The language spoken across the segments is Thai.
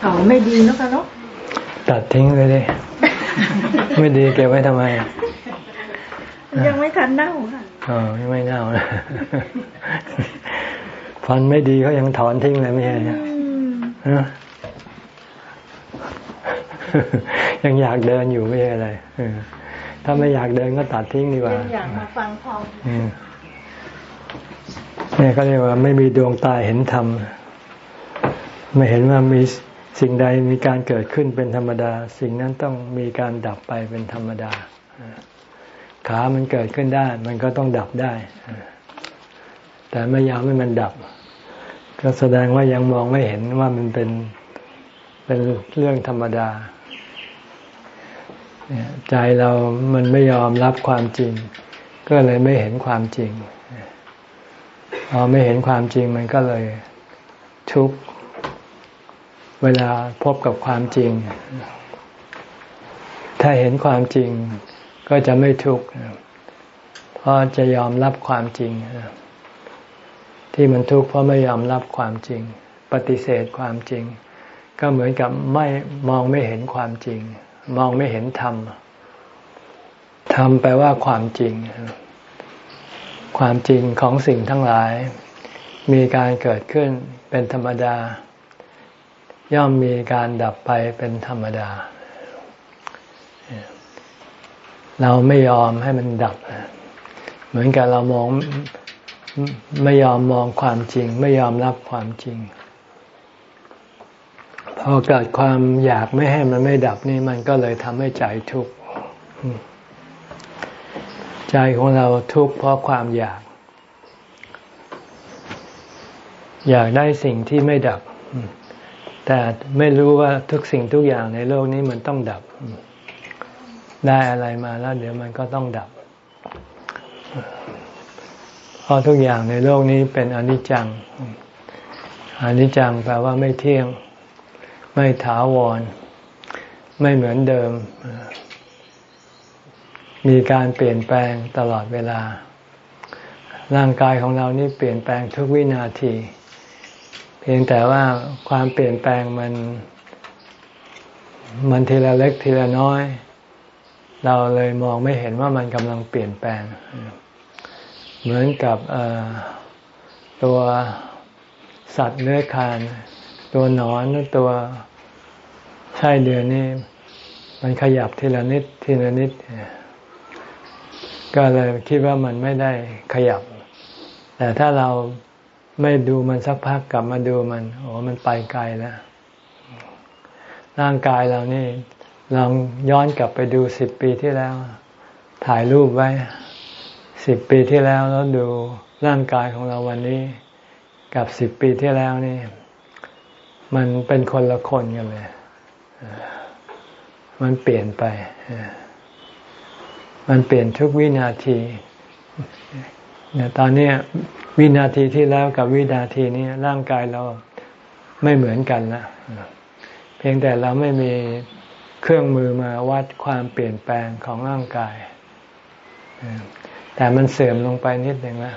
เขาไม่ดีนะคะเนาะตัดทิ้งเลยดิไม่ดีเก็บไว้ทำไม ยังไม่ทันเน่าค่ะอ๋อยังไม่เน่าฟันไม่ดีเขายังถอนทิ้งเลยไม่ใช่เนี่ยยังอยากเดินอยู่ไม่ใช่อะไรถ้าไม่อยากเดินก็ตัดทิ้งดีกว่าอยากมาฟังพอเนี่ยก็เรียกว่าไม่มีดวงตาเห็นธรรมไม่เห็นว่ามี สิ่งใดมีการเกิดขึ้นเป็นธรรมดา สิ่งนั้นต้องมีการดับไปเป็นธรรมดา ขามันเกิดขึ้นได้ มันก็ต้องดับได้ แต่ไม่ยอมให้มันดับ ก็แสดงว่ายังมองไม่เห็นว่ามันเป็นเป็นเรื่องธรรมดา ใจเรามันไม่ยอมรับความจริง ก็เลยไม่เห็นความจริงพอไม่เห็นความจริงมันก็เลยทุกข์ เวลาพบกับความจริง ถ้าเห็นความจริงก็จะไม่ทุกข์เพราะจะยอมรับความจริง ที่มันทุกข์เพราะไม่ยอมรับความจริง ปฏิเสธความจริง ก็เหมือนกับไม่มองไม่เห็นความจริง มองไม่เห็นธรรมธรรมแปลว่าความจริง ความจริงของสิ่งทั้งหลาย มีการเกิดขึ้นเป็นธรรมดา ย่อมมีการดับไปเป็นธรรมดา เราไม่ยอมให้มันดับ เหมือนกับเรามองไม่ยอมมองความจริง ไม่ยอมรับความจริง พอเกิดความอยากไม่ให้มันไม่ดับนี่มันก็เลยทำให้ใจทุกข์ใจของเราทุกข์เพราะความอยาก อยากได้สิ่งที่ไม่ดับ แต่ไม่รู้ว่าทุกสิ่งทุกอย่างในโลกนี้มันต้องดับ ได้อะไรมาแล้ว เดี๋ยวมันก็ต้องดับเพราะทุกอย่างในโลกนี้เป็นอนิจจังอนิจจังแปลว่าไม่เที่ยง ไม่ถาวร ไม่เหมือนเดิม มีการเปลี่ยนแปลงตลอดเวลา ร่างกายของเรานี่เปลี่ยนแปลงทุกวินาที พียงแต่ว่าความเปลี่ยนแปลงมัน มันทีละเล็กทีละน้อย เราเลยมองไม่เห็นว่ามันกำลังเปลี่ยนแปลง เหมือนกับตัวสัตว์เลื้อยคานตัวหนอนตัวไส้เดือนนี่มันขยับทีละนิดทีละนิด ก็เลยคิดว่ามันไม่ได้ขยับ แต่ถ้าเรา ไม่ดูมันสักพักกลับมาดูมัน โอ้มันไปไกลแล้ว ร่างกายเรานี่ลองย้อนกลับไปดูสิบปีที่แล้ว ถ่ายรูปไว้สิบปีที่แล้วแล้วดูร่างกายของเราวันนี้ กับสิบปีที่แล้วนี่ มันเป็นคนละคนกันเลย มันเปลี่ยนไป มันเปลี่ยนทุกวินาทีเนี่ยตอนนี้ วินาทีที่แล้วกับวินาทีนี้ร่างกายเราไม่เหมือนกันนะเพียงแต่เราไม่มีเครื่องมือมาวัดความเปลี่ยนแปลงของร่างกาย แต่มันเสื่อมลงไปนิดหนึ่งนะ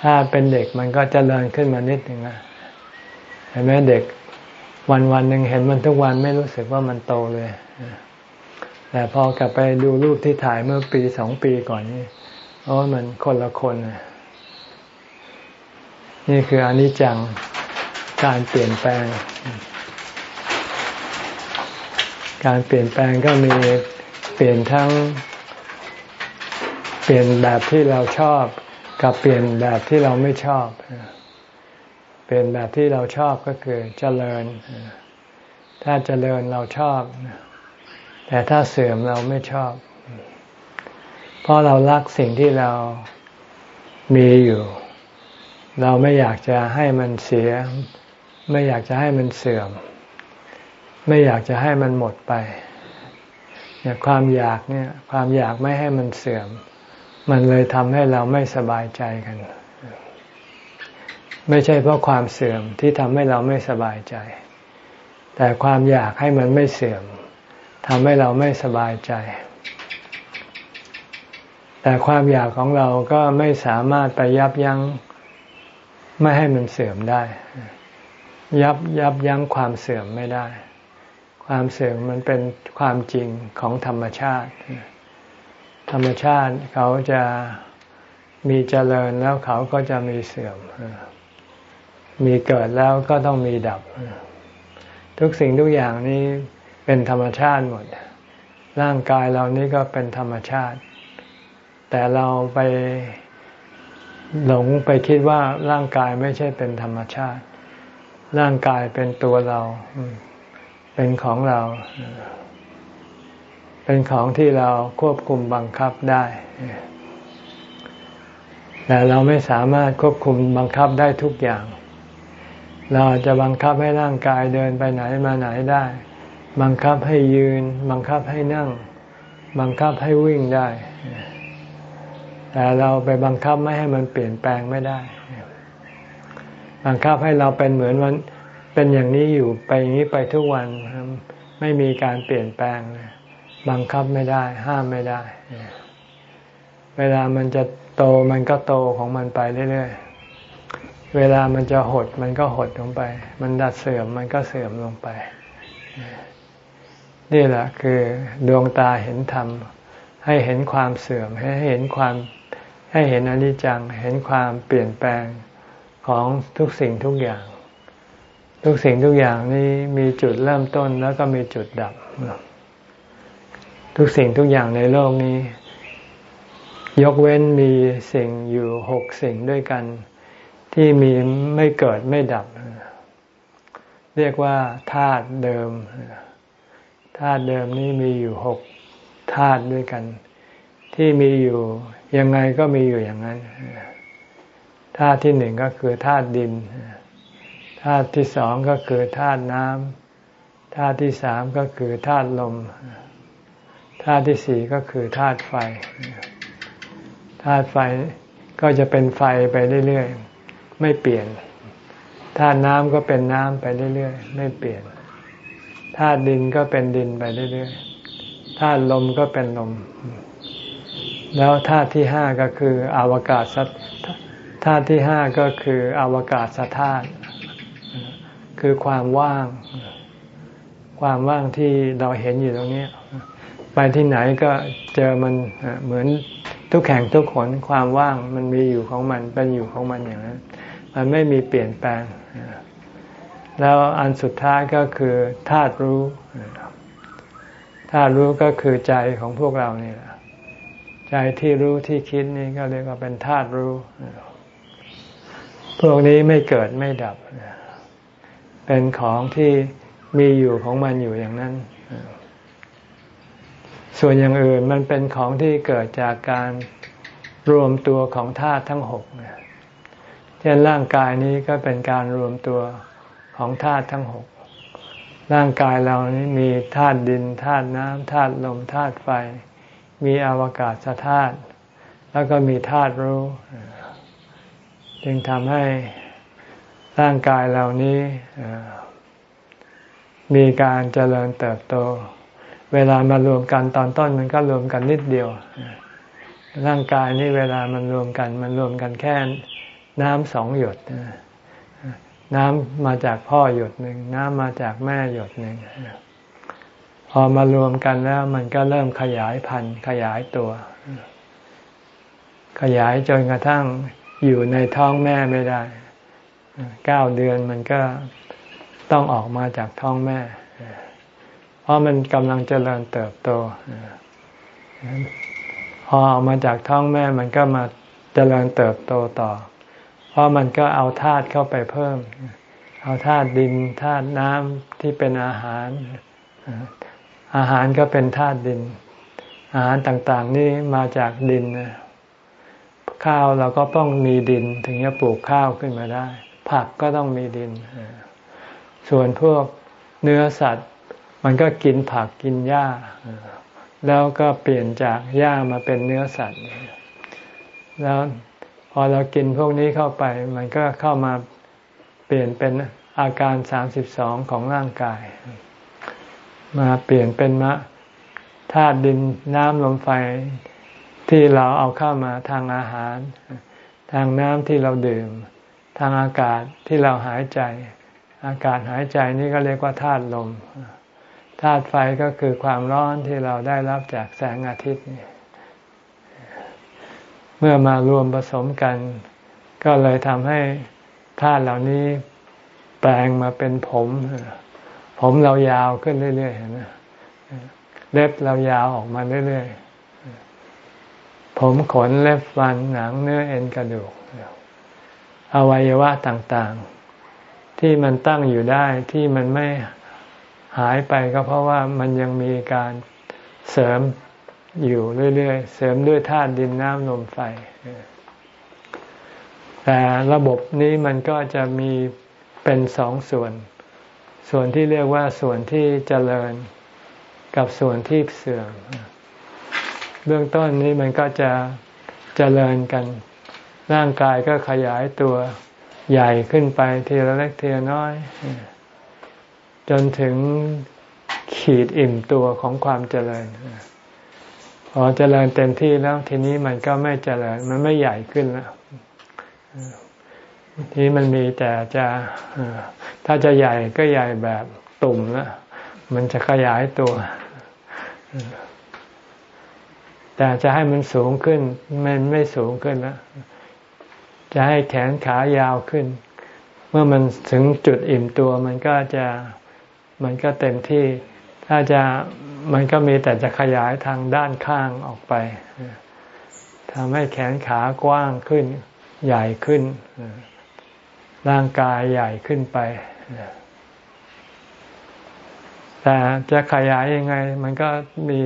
ถ้าเป็นเด็กมันก็จเจริญขึ้นมานิดหนึ่งนะเห็นไหมเด็กวันวันหนึ่งเห็นมันทุกวันไม่รู้สึกว่ามันโตเลย แต่พอกลับไปดูรูปที่ถ่ายเมื่อปีสองปีก่อนนี่โอ้มันคนละคนนี่ นี่คืออนิจจังการเปลี่ยนแปลง การเปลี่ยนแปลงก็มีเปลี่ยนทั้ง เปลี่ยนแบบที่เราชอบ กับเปลี่ยนแบบที่เราไม่ชอบ เปลี่ยนแบบที่เราชอบก็คือเจริญ ถ้าเจริญเราชอบ แต่ถ้าเสื่อมเราไม่ชอบ เพราะเรารักสิ่งที่เรามีอยู่ เราไม่อยากจะให้มันเสีย ไม่อยากจะให้มันเสื่อม ไม่อยากจะให้มันหมดไปเนี่ยความอยากเนี่ยความอยากไม่ให้มันเสื่อม มันเลยทำให้เราไม่สบายใจกัน ไม่ใช่เพราะความเสื่อมที่ทำให้เราไม่สบายใจ แต่ความอยากให้มันไม่เสื่อมทำให้เราไม่สบายใจ แต่ความอยากของเราก็ไม่สามารถไปยับยั้ง ไม่ให้มันเสื่อมได้ ยับยับยั้งความเสื่อมไม่ได้ ความเสื่อมมันเป็นความจริงของธรรมชาติ ธรรมชาติเขาจะมีเจริญแล้วเขาก็จะมีเสื่อม มีเกิดแล้วก็ต้องมีดับ ทุกสิ่งทุกอย่างนี้เป็นธรรมชาติหมด ร่างกายเรานี้ก็เป็นธรรมชาติ แต่เราไป หลงไปคิดว่าร่างกายไม่ใช่เป็นธรรมชาติ ร่างกายเป็นตัวเรา เป็นของเรา เป็นของที่เราควบคุมบังคับได้ แต่เราไม่สามารถควบคุมบังคับได้ทุกอย่าง เราจะบังคับให้ร่างกายเดินไปไหนมาไหนได้ บังคับให้ยืน บังคับให้นั่ง บังคับให้วิ่งได้ แต่เราไปบังคับไม่ให้มันเปลี่ยนแปลงไม่ได้ บังคับให้เราเป็นเหมือนวันเป็นอย่างนี้อยู่ไปอย่างนี้ไปทุกวันไม่มีการเปลี่ยนแปลง บังคับไม่ได้ ห้ามไม่ได้ เวลามันจะโตมันก็โตของมันไปเรื่อยๆ เวลามันจะหดมันก็หดลงไป มันดัดเสื่อมมันก็เสื่อมลงไป นี่แหละคือดวงตาเห็นธรรม ให้เห็นความเสื่อม ให้เห็นความ ให้เห็นอนิจจังเห็นความเปลี่ยนแปลงของทุกสิ่งทุกอย่าง ทุกสิ่งทุกอย่างนี้มีจุดเริ่มต้นแล้วก็มีจุดดับ ทุกสิ่งทุกอย่างในโลกนี้ ยกเว้นมีสิ่งอยู่หกสิ่งด้วยกัน ที่มีไม่เกิดไม่ดับ เรียกว่าธาตุเดิมธาตุเดิมนี้มีอยู่หกธาตุด้วยกัน ที่มีอยู่ ยังไงก็มีอยู่อย่างนั้นธาตุที่หนึ่งก็คือธาตุดินธาตุที่สองก็คือธาตุน้ำธาตุที่สามก็คือธาตุลมธาตุที่สี่ก็คือธาตุไฟธาตุไฟก็จะเป็นไฟไปเรื่อยๆไม่เปลี่ยนธาตุน้ำก็เป็นน้ำไปเรื่อยๆไม่เปลี่ยนธาตุดินก็เป็นดินไปเรื่อยๆธาตุลมก็เป็นลม แล้วธาตุที่ห้าก็คืออวกาศธาตุที่ห้าก็คืออวกาศธาตุคือความว่าง ความว่างที่เราเห็นอยู่ตรงนี้ ไปที่ไหนก็เจอมันเหมือนทุกแข่งทุกขนความว่างมันมีอยู่ของมันเป็นอยู่ของมันอย่างนั้นมันไม่มีเปลี่ยนแปลง แล้วอันสุดท้ายก็คือธาตุรู้ธาตุรู้ก็คือใจของพวกเราเนี่แหละ ใจที่รู้ที่คิดนี่ก็เรียกว่าเป็นธาตุรู้ พวกนี้ไม่เกิดไม่ดับ เป็นของที่มีอยู่ของมันอยู่อย่างนั้น ส่วนอย่างอื่นมันเป็นของที่เกิดจากการรวมตัวของธาตุทั้งหกเช่นร่างกายนี้ก็เป็นการรวมตัวของธาตุทั้งหก ร่างกายเรานี้มีธาตุดินธาตุน้ำธาตุลมธาตุไฟ มีอวกาศธาตุแล้วก็มีธาตุรู้ จึงทำให้ร่างกายเหล่านี้มีการเจริญเติบโต เวลามารวมกันตอนต้นมันก็รวมกันนิดเดียว ร่างกายนี้เวลามันรวมกัน มันรวมกันแค่น้ำสองหยด น้ำมาจากพ่อหยดหนึ่งน้ำมาจากแม่หยดหนึ่ง พอมารวมกันแล้วมันก็เริ่มขยายพันธุ์ขยายตัว ขยายจนกระทั่งอยู่ในท้องแม่ไม่ได้เก้าเดือนมันก็ต้องออกมาจากท้องแม่ เพราะมันกำลังเจริญเติบโต พอออกมาจากท้องแม่มันก็มาเจริญเติบโตต่อ เพราะมันก็เอาธาตุเข้าไปเพิ่ม เอาธาตุดินธาตุน้ำที่เป็นอาหาร อาหารก็เป็นธาตุดิน อาหารต่างๆ นี่มาจากดินนะข้าวเราก็ต้องมีดิน ถึงจะปลูกข้าวขึ้นมาได้ ผักก็ต้องมีดิน ส่วนพวกเนื้อสัตว์ มันก็กินผักกินหญ้า แล้วก็เปลี่ยนจากหญ้ามาเป็นเนื้อสัตว์ แล้วพอเรากินพวกนี้เข้าไป มันก็เข้ามาเปลี่ยนเป็นอาการสามสิบสองของร่างกาย มาเปลี่ยนเป็นมะธาตุดินน้ำลมไฟที่เราเอาเข้ามาทางอาหาร ทางน้ำที่เราดื่ม ทางอากาศที่เราหายใจ อากาศหายใจนี่ก็เรียกว่าธาตุลมธาตุไฟก็คือความร้อนที่เราได้รับจากแสงอาทิตย์เมื่อมารวมผสมกัน ก็เลยทำให้ธาตุเหล่านี้แปลงมาเป็นผม ผมเรายาวขึ้นเรื่อยๆเห็นไหมเล็บเรายาวออกมาเรื่อยๆ ผมขนเล็บฟันหนังเนื้อเอ็นกระดูก อวัยวะต่างๆ ที่มันตั้งอยู่ได้ที่มันไม่หายไปก็เพราะว่ามันยังมีการเสริมอยู่เรื่อยๆ เสริมด้วยธาตุดินน้ำลมไฟ แต่ระบบนี้มันก็จะมีเป็นสองส่วน ส่วนที่เรียกว่าส่วนที่เจริญกับส่วนที่เสื่อม เบื้องต้นนี้มันก็จะเจริญกัน ร่างกายก็ขยายตัวใหญ่ขึ้นไปทีละเล็กทีละน้อย จนถึงขีดอิ่มตัวของความเจริญพอเจริญเต็มที่แล้วทีนี้มันก็ไม่เจริญ มันไม่ใหญ่ขึ้นแล้ว ที่มันมีแต่จะถ้าจะใหญ่ก็ใหญ่แบบตุ่มล้วมันจะขยายตัว แต่จะให้มันสูงขึ้น มันไม่สูงขึ้นล้วจะให้แขนขายาวขึ้น เมื่อมันถึงจุดอิ่มตัว มันก็จะมันก็เต็มที่ ถ้าจะมันก็มีแต่จะขยายทางด้านข้างออกไปทำให้แขนขากว้างขึ้นใหญ่ขึ้น ร่างกายใหญ่ขึ้นไป แต่จะขยายยังไง มันก็มี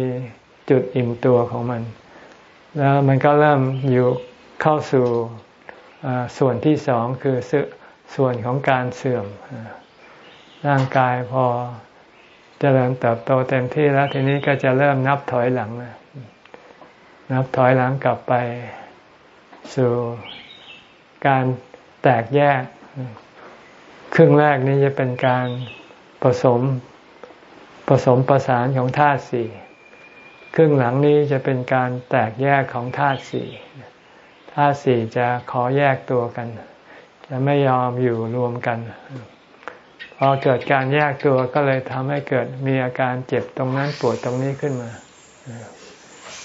จุดอิ่มตัวของมัน แล้วมันก็เริ่มอยู่เข้าสู่ส่วนที่สองคือส่วนของการเสื่อม ร่างกายพอจเจริญเติบโตเต็มที่แล้วทีนี้ก็จะเริ่มนับถอยหลังนะนับถอยหลังกลับไปสู่การแตกแยก ครึ่งแรกนี้จะเป็นการผสมผสมประสานของธาตุสี่ครึ่งหลังนี้จะเป็นการแตกแยกของธาตุสี่ธาตุสี่จะขอแยกตัวกัน จะไม่ยอมอยู่รวมกัน พอเกิดการแยกตัวก็เลยทำให้เกิดมีอาการเจ็บตรงนั้นปวดตรงนี้ขึ้นมา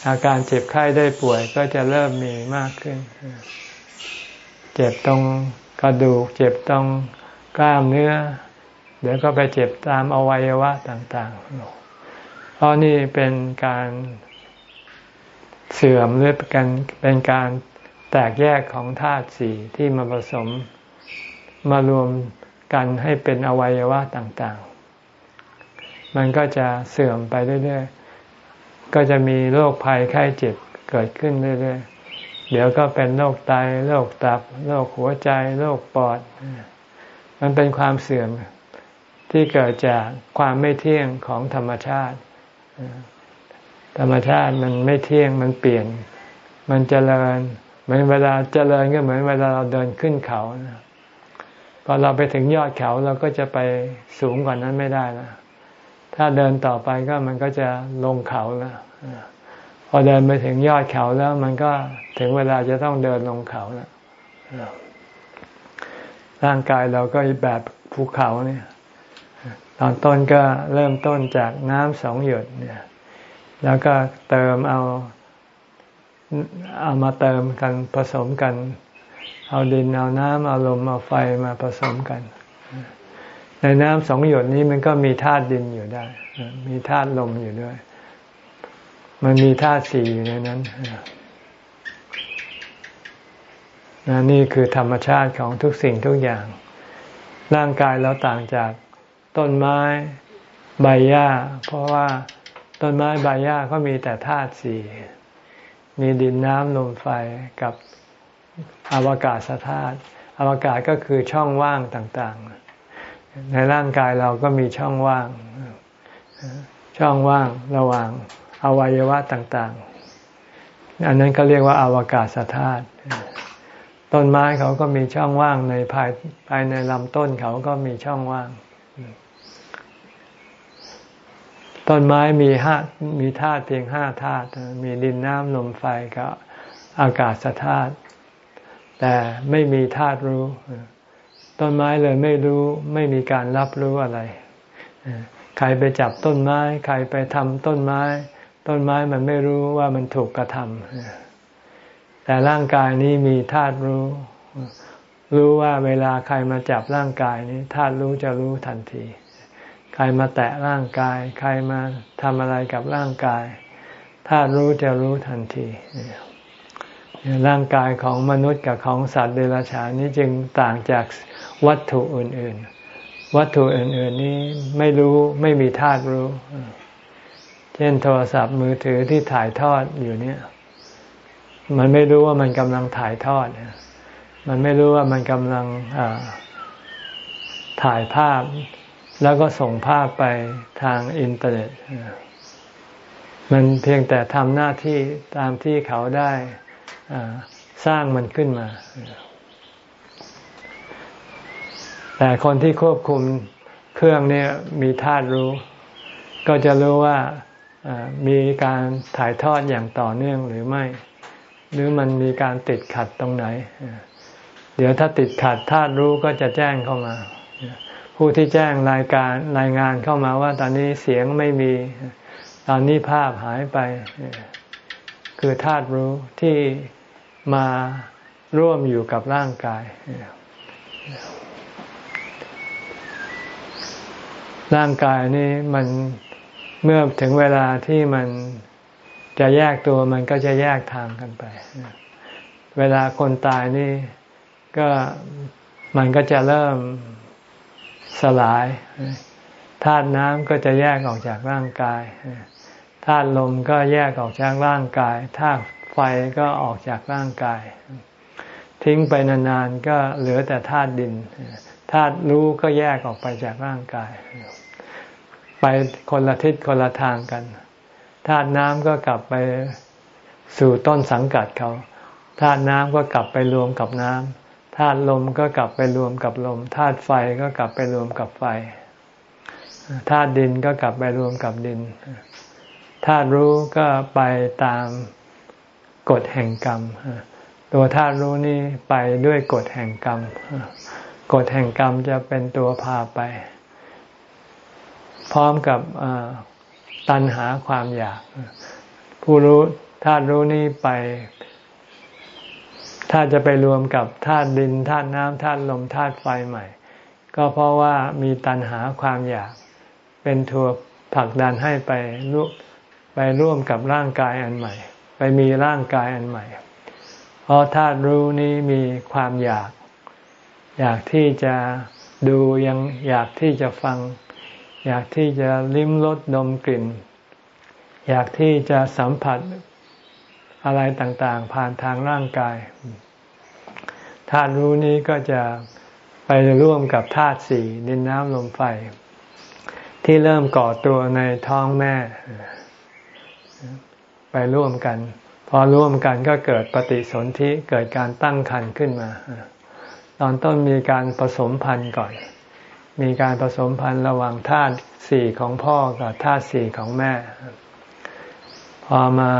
อาการเจ็บไข้ได้ป่วยก็จะเริ่มมีมากขึ้น เจ็บตรง ระดูก เจ็บตรงกล้ามเนื้อ เดี๋ยวก็ไปเจ็บตามอวัยวะต่างๆ เพราะนี่เป็นการเสื่อมหรือเป็นเป็นการแตกแยกของธาตุสี่ที่มาผสมมารวมกันให้เป็นอวัยวะต่างๆ มันก็จะเสื่อมไปเรื่อยๆ ก็จะมีโรคภัยไข้เจ็บเกิดขึ้นเรื่อยๆ เดี๋ยวก็เป็นโรคไตโรคตับโรคหัวใจโรคปอด มันเป็นความเสื่อมที่เกิดจากความไม่เที่ยงของธรรมชาติ ธรรมชาติมันไม่เที่ยงมันเปลี่ยน มันเจริญเหมือนเวลาเจริญก็เหมือนเวลาเราเดินขึ้นเขานะพอเราไปถึงยอดเขาเราก็จะไปสูงกว่านั้นไม่ได้แล้วถ้าเดินต่อไปก็มันก็จะลงเขาแล้ว อเดินไปถึงยอดเขาแล้ว มันก็ถึงเวลาจะต้องเดินลงเขาแล้วร่างกายเราก็แบบภูเขาเนี่ย ตอนต้นก็เริ่มต้นจากน้ำสองหยดเนี่ย แล้วก็เติมเอาเอามาเติมกันผสมกัน เอาดินเอาน้ำเอาลมเอาไฟมาผสมกัน ในน้ำสองหยดนี้มันก็มีธาตุดินอยู่ได้ มีธาตุลมอยู่ด้วย มันมีธาตุสี่อยู่ในนั้นนนี่คือธรรมชาติของทุกสิ่งทุกอย่าง ร่างกายเราต่างจากต้นไม้ใบหญ้า เพราะว่าต้นไม้ใบหญ้าก็มีแต่ธาตุสี่มีดินน้ำลมไฟกับอวกาศธาตุอวกาศก็คือช่องว่างต่างๆ ในร่างกายเราก็มีช่องว่าง ช่องว่างระหว่าง อวัยวะต่างๆ อันนั้นก็เรียกว่าอาวกาศธาตุต้นไม้เขาก็มีช่องว่างในภายภายในลำต้นเขาก็มีช่องว่าง ต้นไม้มีห้ามีธาตุเพียงห้าธาตุมีดินน้ำลมไฟกับอากาศธาตุแต่ไม่มีธาตุรู้ ต้นไม้เลยไม่รู้ไม่มีการรับรู้อะไร ใครไปจับต้นไม้ ใครไปทำต้นไม้ ต้นไม้มันไม่รู้ว่ามันถูกกระทำแต่ร่างกายนี้มีธาตุรู้ รู้ว่าเวลาใครมาจับร่างกายนี้ธาตุรู้จะรู้ทันที ใครมาแตะร่างกาย ใครมาทำอะไรกับร่างกายธาตุรู้จะรู้ทันทีร่างกายของมนุษย์กับของสัตว์เดรัจฉานนี้จึงต่างจากวัตถุอื่น ๆ วัตถุอื่น ๆ นี้ไม่รู้ไม่มีธาตุรู้ เช่นโทรศัพท์มือถือที่ถ่ายทอดอยู่เนี่ย มันไม่รู้ว่ามันกำลังถ่ายทอด มันไม่รู้ว่ามันกำลังถ่ายภาพ แล้วก็ส่งภาพไปทางอินเทอร์เน็ต มันเพียงแต่ทำหน้าที่ตามที่เขาได้สร้างมันขึ้นมา แต่คนที่ควบคุมเครื่องเนี่ยมีธาตุรู้ ก็จะรู้ว่า มีการถ่ายทอดอย่างต่อเนื่องหรือไม่ หรือมันมีการติดขัดตรงไหน เดี๋ยวถ้าติดขัดธาตุรู้ก็จะแจ้งเข้ามา ผู้ที่แจ้งรายการรายงานเข้ามาว่า ตอนนี้เสียงไม่มี ตอนนี้ภาพหายไป คือธาตุรู้ที่มาร่วมอยู่กับร่างกาย ร่างกายนี้มัน เมื่อถึงเวลาที่มันจะแยกตัวมันก็จะแยกทางกันไป เวลาคนตายนี่ก็มันก็จะเริ่มสลายธาตุน้ำก็จะแยกออกจากร่างกายธาตุลมก็แยกออกจากร่างกายธาตุไฟก็ออกจากร่างกาย ทิ้งไปนานๆก็เหลือแต่ธาตุดินธาตุรู้ก็แยกออกไปจากร่างกาย ไปคนละทิศคนละทางกันธาตุน้ำก็กลับไปสู่ต้นสังกัดเขาธาตุน้ำก็กลับไปรวมกับน้ำธาตุลมก็กลับไปรวมกับลมธาตุไฟก็กลับไปรวมกับไฟธาตุดินก็กลับไปรวมกับดินธาตุรู้ก็ไปตามกฎแห่งกรรม ตัวธาตุรู้นี่ไปด้วยกฎแห่งกรรม กฎแห่งกรรมจะเป็นตัวพาไป พร้อมกับตัณหาความอยาก ผู้รู้ธาตุรู้นี่ไป ถ้าจะไปรวมกับธาตุดินธาตุน้ำธาตุลมธาตุไฟใหม่ ก็เพราะว่ามีตัณหาความอยาก เป็นตัวผลักดันให้ไปร่วมไปร่วมกับร่างกายอันใหม่ ไปมีร่างกายอันใหม่ เพราะธาตุรู้นี้มีความอยาก อยากที่จะดูยังอยากที่จะฟัง อยากที่จะลิ้มรสดมกลิ่น อยากที่จะสัมผัสอะไรต่างๆ ผ่านทางร่างกายธาตุรู้นี้ก็จะไปร่วมกับธาตุสี่ดินน้ำลมไฟ ที่เริ่มก่อตัวในท้องแม่ ไปร่วมกัน พอร่วมกันก็เกิดปฏิสนธิเกิดการตั้งครรภ์ขึ้นมา ตอนต้นมีการผสมพันธุ์ก่อน มีการผสมพันธุ์ระหว่างธาตุสี่ของพ่อกับธาตุสี่ของแม่ พอมา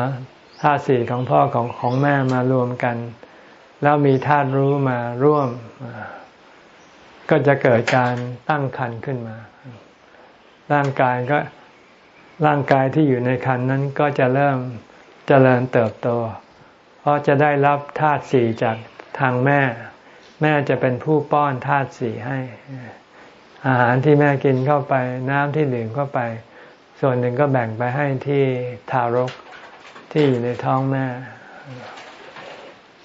ธาตุสี่ของพ่อของของแม่มารวมกัน แล้วมีธาตุรู้มาร่วม ก็จะเกิดการตั้งครรภ์ขึ้นมา ร่างกายก็ร่างกายที่อยู่ในคันนั้นก็จะเริ่มเจริญเติบโต เพราะจะได้รับธาตุสี่จากทางแม่ แม่จะเป็นผู้ป้อนธาตุสี่ให้ อาหารที่แม่กินเข้าไป น้ำที่ดื่มเข้าไป ส่วนหนึ่งก็แบ่งไปให้ที่ทารกที่อยู่ในท้องแม่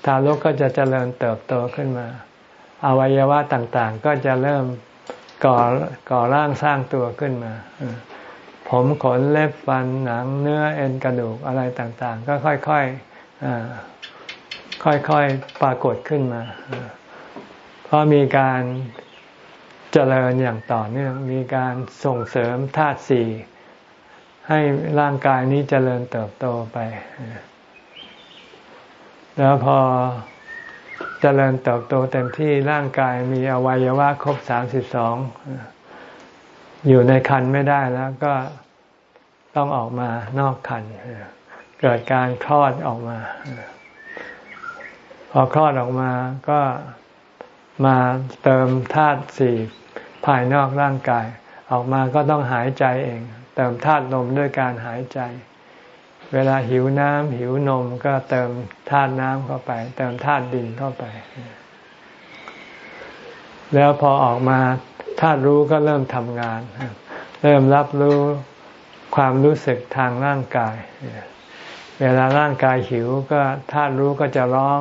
ทารกก็จะเจริญเติบโตขึ้นมา อวัยวะต่างๆ ก็จะเริ่มก่อก่อร่างสร้างตัวขึ้นมา ผมขนเล็บฟันหนังเนื้อเอ็นกระดูกอะไรต่างๆ ก็ค่อยๆค่อยๆปรากฏขึ้นมา เพราะมีการ เจริญอย่างต่อเนื่อง มีการส่งเสริมธาตุสี่ให้ร่างกายนี้เจริญเติบโตไป แล้วพอเจริญเติบโตเต็มที่ร่างกายมีอวัยวะครบสามสิบสองอยู่ในคันไม่ได้แล้วก็ต้องออกมานอกคันเกิดการคลอดออกมา พอคลอดออกมาก็มาเติมธาตุสี่ ภายนอกร่างกาย ออกมาก็ต้องหายใจเอง เติมธาตุลมด้วยการหายใจ เวลาหิวน้ำหิวนมก็เติมธาตุน้ำเข้าไป เติมธาตุดินเข้าไป แล้วพอออกมาธาตุรู้ก็เริ่มทำงาน เริ่มรับรู้ความรู้สึกทางร่างกาย เวลาร่างกายหิวก็ธาตุรู้ก็จะร้อง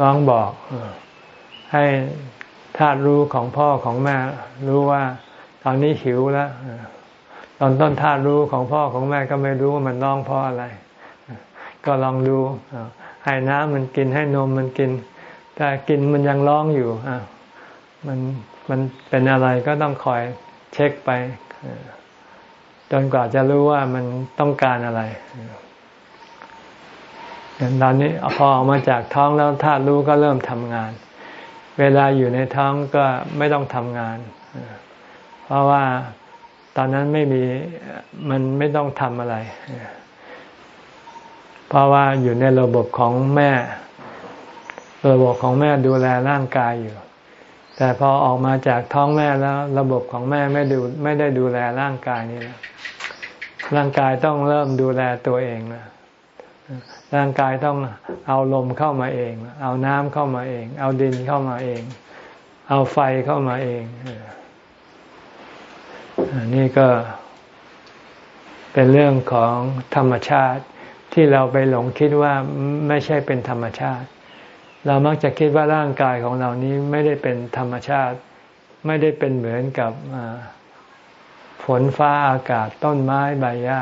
ร้องบอกให้ ธาตุรู้ของพ่อของแม่ รู้ว่า ตอนนี้หิวแล้วตอนต้นธาตุรู้ของพ่อของแม่ก็ไม่รู้ว่ามันร้องเพราะอะไร ก็ลองดูให้น้ำมันกินให้นมมันกิน ถ้ากินมันยังร้องอยู่อะมันมันเป็นอะไรก็ต้องคอยเช็คไปจนกว่าจะรู้ว่ามันต้องการอะไรตอนนี้พอออกมาจากท้องแล้วธาตุรู้ก็เริ่มทำงาน เวลาอยู่ในท้องก็ไม่ต้องทำงาน เพราะว่าตอนนั้นไม่มีมันไม่ต้องทำอะไร เพราะว่าอยู่ในระบบของแม่ ระบบของแม่ดูแลร่างกายอยู่ แต่พอออกมาจากท้องแม่แล้ว ระบบของแม่ไม่ดูไม่ได้ดูแลร่างกายนี้แล้วร่างกายต้องเริ่มดูแลตัวเองนะ ร่างกายต้องเอาลมเข้ามาเอง เอาน้ำเข้ามาเอง เอาดินเข้ามาเอง เอาไฟเข้ามาเองนี่ก็เป็นเรื่องของธรรมชาติที่เราไปหลงคิดว่าไม่ใช่เป็นธรรมชาติ เรามักจะคิดว่าร่างกายของเรานี้ไม่ได้เป็นธรรมชาติ ไม่ได้เป็นเหมือนกับฝนฟ้าอากาศต้นไม้ใบหญ้า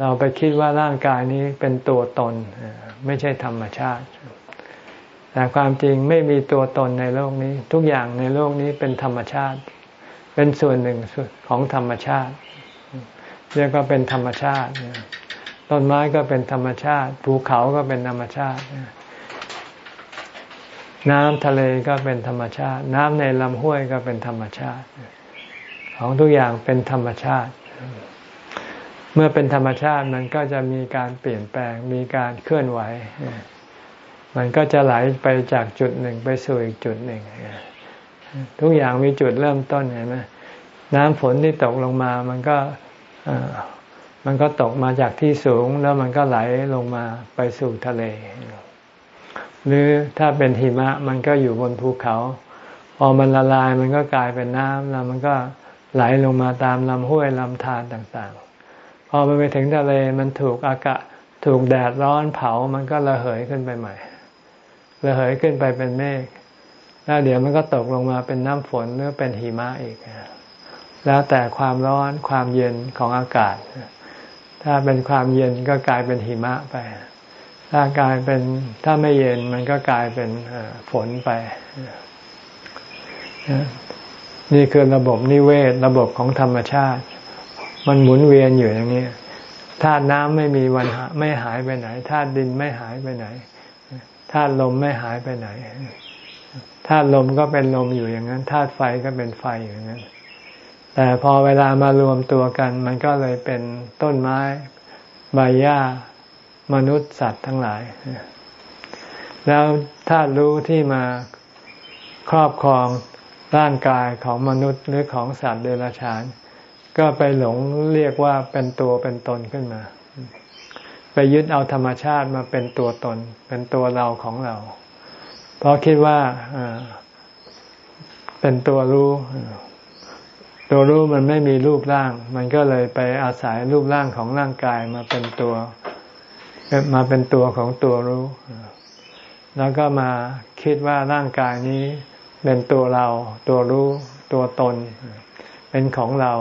เราไปคิดว่าร่างกายนี้เป็นตัวตน ไม่ใช่ธรรมชาติ แต่ความจริงไม่มีตัวตนในโลกนี้ ทุกอย่างในโลกนี้เป็นธรรมชาติ เป็นส่วนหนึ่งของธรรมชาติ เรียกว่าเป็นธรรมชาติ ต้นไม้ก็เป็นธรรมชาติภูเขาก็เป็นธรรมชาติ น้ำทะเลก็เป็นธรรมชาติ น้ำในลำห้วยก็เป็นธรรมชาติ ของทุกอย่างเป็นธรรมชาติ มื่อเป็นธรรมชาติมันก็จะมีการเปลี่ยนแปลงมีการเคลื่อนไหว มันก็จะไหลไปจากจุดหนึ่งไปสู่อีกจุดหนึ่ง ทุกอย่างมีจุดเริ่มต้นเห็นไหมน้ำฝนที่ตกลงมามันก็มันก็ตกมาจากที่สูงแล้วมันก็ไหลลงมาไปสู่ทะเล หรือถ้าเป็นหิมะมันก็อยู่บนภูเขาพอมันละลายมันก็กลายเป็นน้ำแล้วมันก็ไหลลงมาตามลำห้วยลำธารต่างๆ พอมันไปถึงทะเลมันถูกอากาศถูกแดดร้อนเผามันก็ระเหยขึ้นไปใหม่ระเหยขึ้นไปเป็นเมฆแล้วเดี๋ยวมันก็ตกลงมาเป็นน้ำฝนหรือเป็นหิมะอีก แล้วแต่ความร้อนความเย็นของอากาศ ถ้าเป็นความเย็นก็กลายเป็นหิมะไป ถ้ากลายเป็นถ้าไม่เย็นมันก็กลายเป็นฝนไป นี่คือระบบนิเวศระบบของธรรมชาติ มันหมุนเวียนอยู่อย่างนี้ธาตุน้ำไม่มีวันไม่หายไปไหนธาตุดินไม่หายไปไหนธาตุลมไม่หายไปไหนธาตุลมก็เป็นลมอยู่อย่างนั้นธาตุไฟก็เป็นไฟอย่างนั้น แต่พอเวลามารวมตัวกัน มันก็เลยเป็นต้นไม้ใบหญ้ามนุษย์สัตว์ทั้งหลาย แล้วธาตุรู้ที่มาครอบครองร่างกายของมนุษย์หรือของสัตว์เดรัจฉาน ก็ไปหลงเรียกว่าเป็นตัวเป็นตนขึ้นมา ไปยึดเอาธรรมชาติมาเป็นตัวตน เป็นตัวเราของเรา เพราะคิดว่าเป็นตัวรู้ ตัวรู้มันไม่มีรูปร่าง มันก็เลยไปอาศัยรูปร่างของร่างกายมาเป็นตัว มาเป็นตัวของตัวรู้ แล้วก็มาคิดว่าร่างกายนี้เป็นตัวเรา ตัวรู้ ตัวตน เป็นของเรา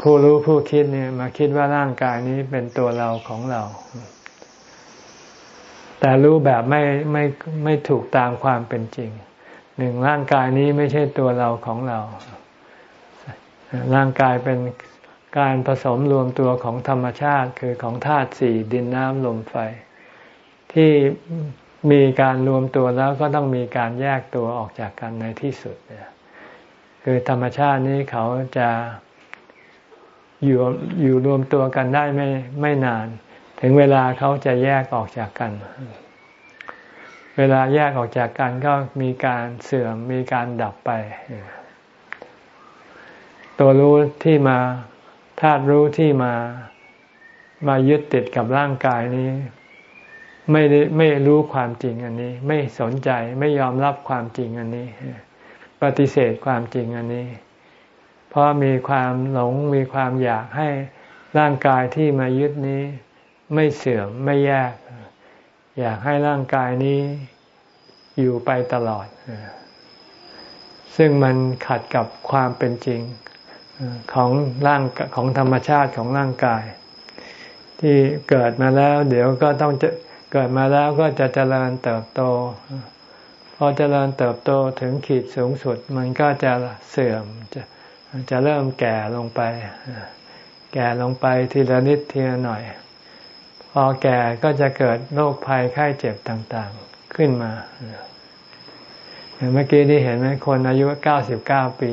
ผู้รู้ผู้คิดเนี่ยมาคิดว่าร่างกายนี้เป็นตัวเราของเรา แต่รู้แบบไม่ไม่ไม่ถูกตามความเป็นจริง หนึ่งร่างกายนี้ไม่ใช่ตัวเราของเรา ร่างกายเป็นการผสมรวมตัวของธรรมชาติคือของธาตุสี่ดินน้ำลมไฟ ที่มีการรวมตัวแล้วก็ต้องมีการแยกตัวออกจากกันในที่สุดคือธรรมชาตินี้เขาจะ อยู่อยู่รวมตัวกันได้ไม่ไม่นาน ถึงเวลาเขาจะแยกออกจากกัน เวลาแยกออกจากกันก็มีการเสื่อมมีการดับไป ตัวรู้ที่มาธาตุรู้ที่มามายึดติดกับร่างกายนี้ ไม่ได้ไม่รู้ความจริงอันนี้ ไม่สนใจไม่ยอมรับความจริงอันนี้ ปฏิเสธความจริงอันนี้ เพราะมีความหลงมีความอยากให้ร่างกายที่มายึดนี้ ไม่เสื่อมไม่แยก อยากให้ร่างกายนี้อยู่ไปตลอด ซึ่งมันขัดกับความเป็นจริงของร่างของธรรมชาติของร่างกาย ที่เกิดมาแล้ว เดี๋ยวก็ต้องจะเกิดมาแล้วก็จะเจริญเติบโต พอเจริญเติบโตถึงขีดสูงสุด มันก็จะเสื่อมจะ จะเริ่มแก่ลงไป แก่ลงไปทีละนิดทีละหน่อย พอแก่ก็จะเกิดโรคภัยไข้เจ็บต่างๆขึ้นมาเมื่อกี้ที่เห็นไหมคนอายุเก้าสิบเก้าปี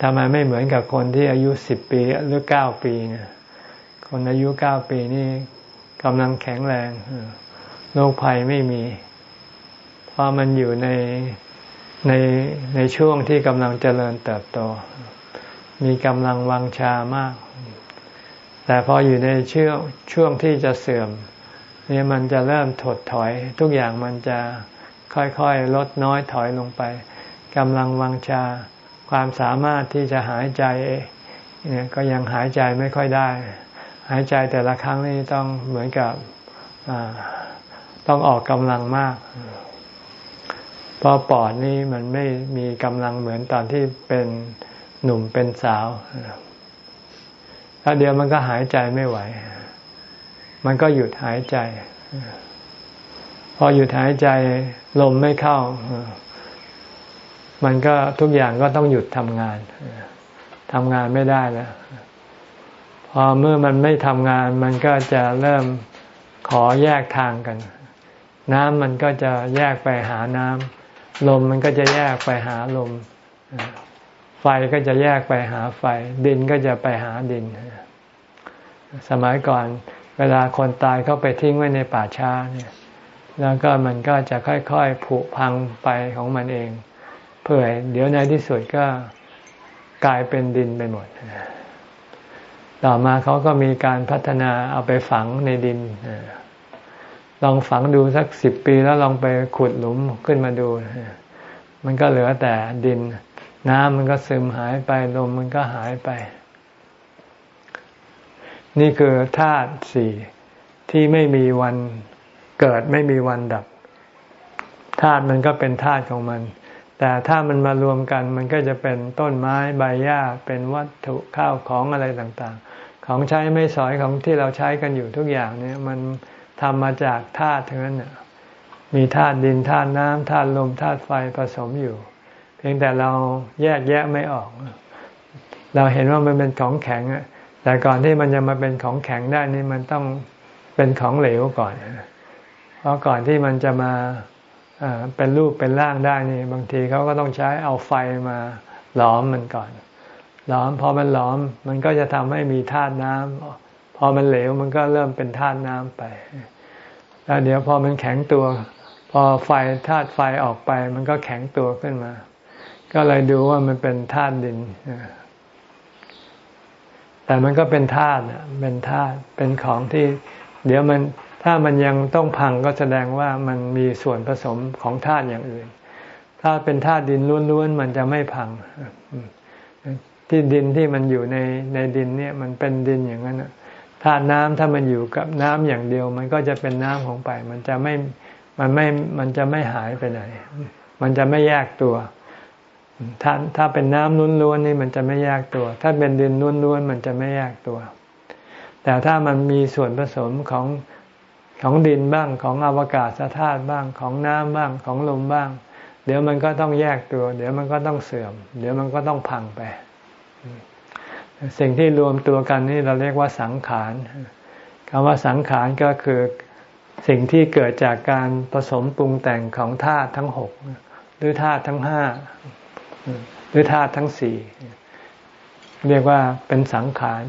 ทำไมไม่เหมือนกับคนที่อายุสิบปีหรือเก้าปีเนี่ยคนอายุเก้าปีนี่กำลังแข็งแรงโรคภัยไม่มี เพราะมันอยู่ใน ในในช่วงที่กำลังเจริญเติบโต มีกำลังวังชามาก แต่พออยู่ในช่วงช่วงที่จะเสื่อมนี่มันจะเริ่มถดถอย ทุกอย่างมันจะค่อยๆ ลดน้อยถอยลงไปกำลังวังชา ความสามารถที่จะหายใจเนี่ยก็ยังหายใจไม่ค่อยได้ หายใจแต่ละครั้งนี่ต้องเหมือนกับต้องออกกำลังมาก เพราะปอดนี่มันไม่มีกำลังเหมือนตอนที่เป็นหนุ่มเป็นสาวถ้าเดียวมันก็หายใจไม่ไหว มันก็หยุดหายใจ พอหยุดหายใจลมไม่เข้า มันก็ทุกอย่างก็ต้องหยุดทำงาน ทำงานไม่ได้แล้ว พอเมื่อมันไม่ทำงาน มันก็จะเริ่มขอแยกทางกัน น้ำมันก็จะแยกไปหาน้ำ ลมมันก็จะแยกไปหาลม ไฟก็จะแยกไปหาไฟ ดินก็จะไปหาดิน สมัยก่อนเวลาคนตายเขาไปทิ้งไว้ในป่าช้าเนี่ยแล้วก็มันก็จะค่อยๆผุพังไปของมันเอง เพื่อเดี๋ยวในที่สุดก็กลายเป็นดินไปหมด ต่อมาเขาก็มีการพัฒนาเอาไปฝังในดิน ลองฝังดูสักสิบปีแล้วลองไปขุดหลุมขึ้นมาดู มันก็เหลือแต่ดิน น้ำมันก็ซึมหายไปลมมันก็หายไป นี่คือธาตุสี่ที่ไม่มีวันเกิดไม่มีวันดับธาตุมันก็เป็นธาตุของมัน แต่ถ้ามันมารวมกันมันก็จะเป็นต้นไม้ใบหญ้าเป็นวัตถุข้าวของอะไรต่างๆ ของใช้ไม่สอยของที่เราใช้กันอยู่ทุกอย่างเนี่ยมัน ทำมาจากธาตุทั้งนั้นมีธาตุดินธาตุน้ำธาตุลมธาตุไฟผสมอยู่ เพียงแต่เราแยกแยะไม่ออก เราเห็นว่ามันเป็นของแข็งแต่ก่อนที่มันจะมาเป็นของแข็งได้นี่มันต้องเป็นของเหลวก่อน เพราะก่อนที่มันจะมาเป็นรูปเป็นร่างได้นี่ บางทีเขาก็ต้องใช้เอาไฟมาหลอมมันก่อน หลอมพอมันหลอมมันก็จะทำให้มีธาตุน้ำ พอมันเหลวมันก็เริ่มเป็นธาตุน้ำไป แล้วเดี๋ยวพอมันแข็งตัว พอไฟธาตุไฟออกไป มันก็แข็งตัวขึ้นมา ก็เลยดูว่ามันเป็นธาตุดิน แต่มันก็เป็นธาตุเป็นธาตุ เป็นของที่ เดี๋ยวมันถ้ามันยังต้องพังก็แสดงว่ามันมีส่วนผสมของธาตุอย่างอื่น ถ้าเป็นธาตุดินล้วนๆมันจะไม่พังที่ดินที่มันอยู่ในในดินเนี่ย มันเป็นดินอย่างนั้น ธาตุน้ำถ้ามันอยู่กับน้ำอย่างเดียว มันก็จะเป็นน้ำของไป มันจะไม่มันไม่มันจะไม่หายไปไหน มันจะไม่แยกตัว ถ้าถ้าเป็นน้ำล้วนๆนี่มันจะไม่แยกตัว ถ้าเป็นดินล้วนๆมันจะไม่แยกตัว แต่ถ้ามันมีส่วนผสมของของดินบ้างของอวกาศธาตุบ้างของน้ำบ้างของลมบ้าง เดี๋ยวมันก็ต้องแยกตัว เดี๋ยวมันก็ต้องเสื่อม เดี๋ยวมันก็ต้องพังไป สิ่งที่รวมตัวกันนี่เราเรียกว่าสังขารคำว่าสังขารก็คือสิ่งที่เกิดจากการผสมปรุงแต่งของธาตุทั้งหกหรือธาตุทั้งห้าหรือธาตุทั้งสี่เรียกว่าเป็นสังขาร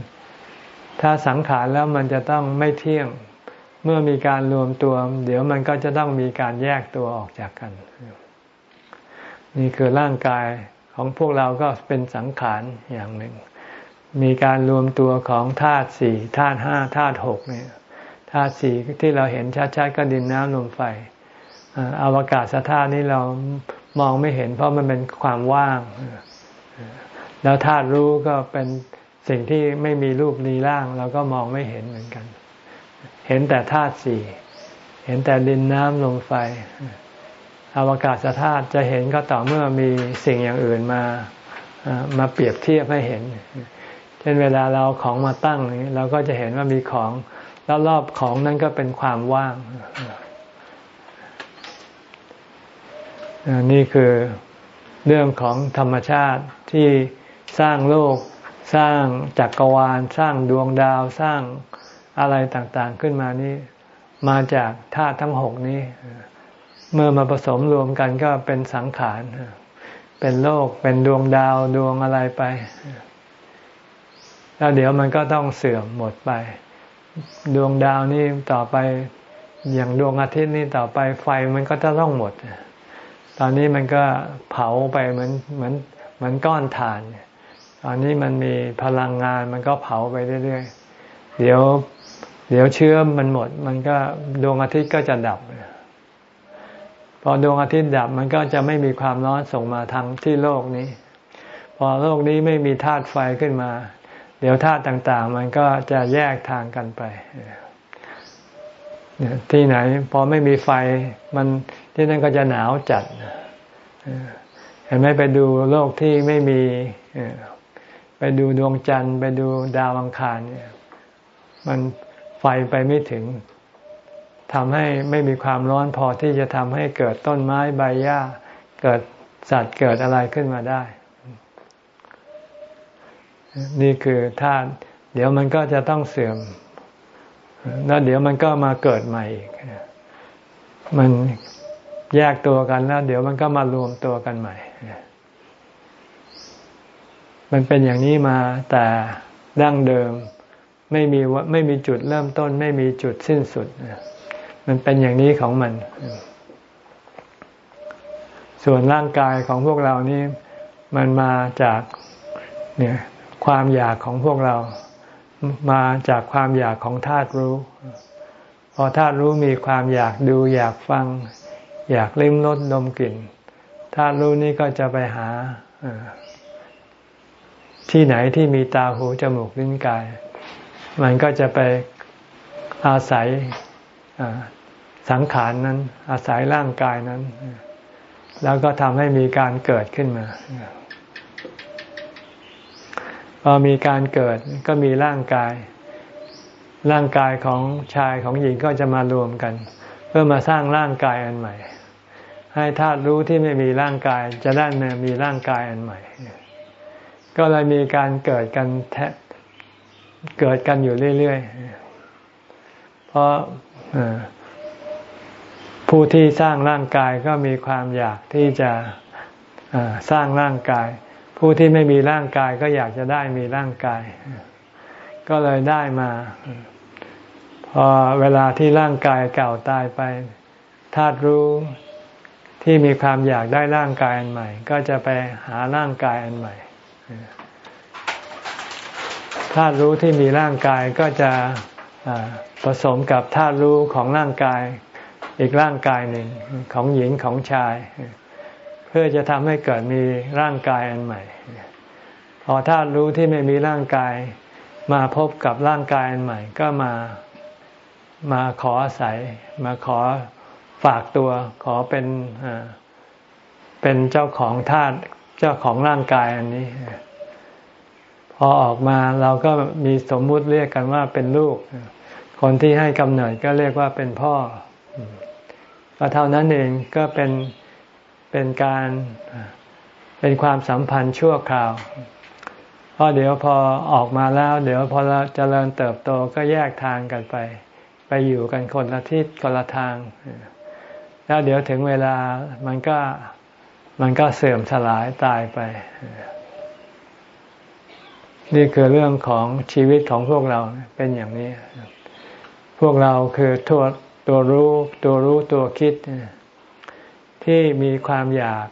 ถ้าสังขารแล้วมันจะต้องไม่เที่ยง เมื่อมีการรวมตัว เดี๋ยวมันก็จะต้องมีการแยกตัวออกจากกัน นี่คือร่างกายของพวกเราก็เป็นสังขารอย่างหนึ่ง มีการรวมตัวของธาตุสี่ธาตุห้าธาตุหกเนี่ยธาตุสี่ที่เราเห็นชัดๆก็ดินน้ำลมไฟอวกาศธาตุนี้เรามองไม่เห็น เพราะมันเป็นความว่าง แล้วธาตุรู้ก็เป็นสิ่งที่ไม่มีรูปนีร่าง เราก็มองไม่เห็นเหมือนกัน เห็นแต่ธาตุสี่เห็นแต่ดินน้ำลมไฟ อวกาศธาตุจะเห็นก็ต่อเมื่อมีสิ่งอย่างอื่นมามาเปรียบเทียบให้เห็น ช่นเวลาเราของมาตั้งนี้เราก็จะเห็นว่ามีของ แล้วรอบของนั้นก็เป็นความว่าง นี่คือเรื่องของธรรมชาติที่สร้างโลก สร้างจักรวาล สร้างดวงดาว สร้างอะไรต่างๆขึ้นมานี่มาจากธาตุทั้งหกนี้ เมื่อมาผสมรวมกันก็เป็นสังขาร เป็นโลก เป็นดวงดาวดวงอะไรไป แล้วเดี๋ยวมันก็ต้องเสื่อมหมดไป ดวงดาวนี่ต่อไปอย่างดวงอาทิตย์นี่ต่อไปไฟมันก็จะต้องหมด ตอนนี้มันก็เผาไปเหมือนเหมือนเหมือนก้อนถ่าน ตอนนี้มันมีพลังงานมันก็เผาไปเรื่อยๆ เดี๋ยว เดี๋ยวเชื้อมันหมด มันก็ดวงอาทิตย์ก็จะดับ พอดวงอาทิตย์ดับมันก็จะไม่มีความร้อนส่งมาทางที่โลกนี้ พอโลกนี้ไม่มีธาตุไฟขึ้นมา เดี๋ยวธาตุต่าง ๆ มันก็จะแยกทางกันไปที่ไหนพอไม่มีไฟมันที่นั่นก็จะหนาวจัดเห็นไหมไปดูโลกที่ไม่มีไปดูดวงจันทร์ ไปดูดาวอังคารเนี่ยมันไฟไปไม่ถึงทำให้ไม่มีความร้อนพอที่จะทำให้เกิดต้นไม้ใบหญ้า เกิดสัตว์เกิดอะไรขึ้นมาได้ นี่คือธาตุเดี๋ยวมันก็จะต้องเสื่อม แล้วเดี๋ยวมันก็มาเกิดใหม่อีกมันแยกตัวกันแล้ว เดี๋ยวมันก็มารวมตัวกันใหม่ มันเป็นอย่างนี้มาแต่ดั้งเดิมไม่มีไม่มีจุดเริ่มต้น ไม่มีจุดสิ้นสุด มันเป็นอย่างนี้ของมัน ส่วนร่างกายของพวกเรานี่มันมาจากเนี่ย ความอยากของพวกเรา มาจากความอยากของธาตุรู้ พอธาตุรู้มีความอยากดู อยากฟัง อยากลิ้มรสดมกลิ่นถ้ารู้นี่ก็จะไปหาที่ไหนที่มีตาหูจมูกลิ้นกาย มันก็จะไปอาศัยสังขารนั้น อาศัยร่างกายนั้น แล้วก็ทำให้มีการเกิดขึ้นมา พอมีการเกิดก็มีร่างกาย ร่างกายของชายของหญิงก็จะมารวมกัน เพื่อมาสร้างร่างกายอันใหม่ ให้ธาตุรู้ที่ไม่มีร่างกายจะได้มามีร่างกายอันใหม่ ก็เลยมีการเกิดกันแทเกิดกันอยู่เรื่อยๆ เพราะผู้ที่สร้างร่างกายก็มีความอยากที่จะสร้างร่างกาย ผู้ที่ไม่มีร่างกายก็อยากจะได้มีร่างกาย ก็เลยได้มา พอเวลาที่ร่างกายเก่าตายไปธาตุรู้ที่มีความอยากได้ร่างกายอันใหม่ ก็จะไปหาร่างกายอันใหม่ธาตุรู้ที่มีร่างกายก็จะผสมกับธาตุรู้ของร่างกายอีกร่างกายหนึ่งของหญิงของชายเพื่อจะทำให้เกิดมีร่างกายอันใหม่ พอธาตุรู้ที่ไม่มีร่างกาย มาพบกับร่างกายอันใหม่ ก็มามาขออาศัย มาขอฝากตัวขอเป็นเป็นเจ้าของธาตุเจ้าของร่างกายอันนี้ พอออกมาเราก็มีสมมุติเรียกกันว่าเป็นลูก คนที่ให้กำเนิดก็เรียกว่าเป็นพ่อก็เท่านั้นเองก็เป็น เป็นการเป็นความสัมพันธ์ชั่วคราวเพราะเดี๋ยวพอออกมาแล้ว เดี๋ยวพอเราเจริญเติบโตก็แยกทางกันไป ไปอยู่กันคนละทิศคนละทาง แล้วเดี๋ยวถึงเวลามันก็มันก็เสื่อมสลายตายไป นี่คือเรื่องของชีวิตของพวกเราเป็นอย่างนี้ พวกเราคือตัวตัวรู้ ตัวรู้ตัวคิด ที่มีความอยาก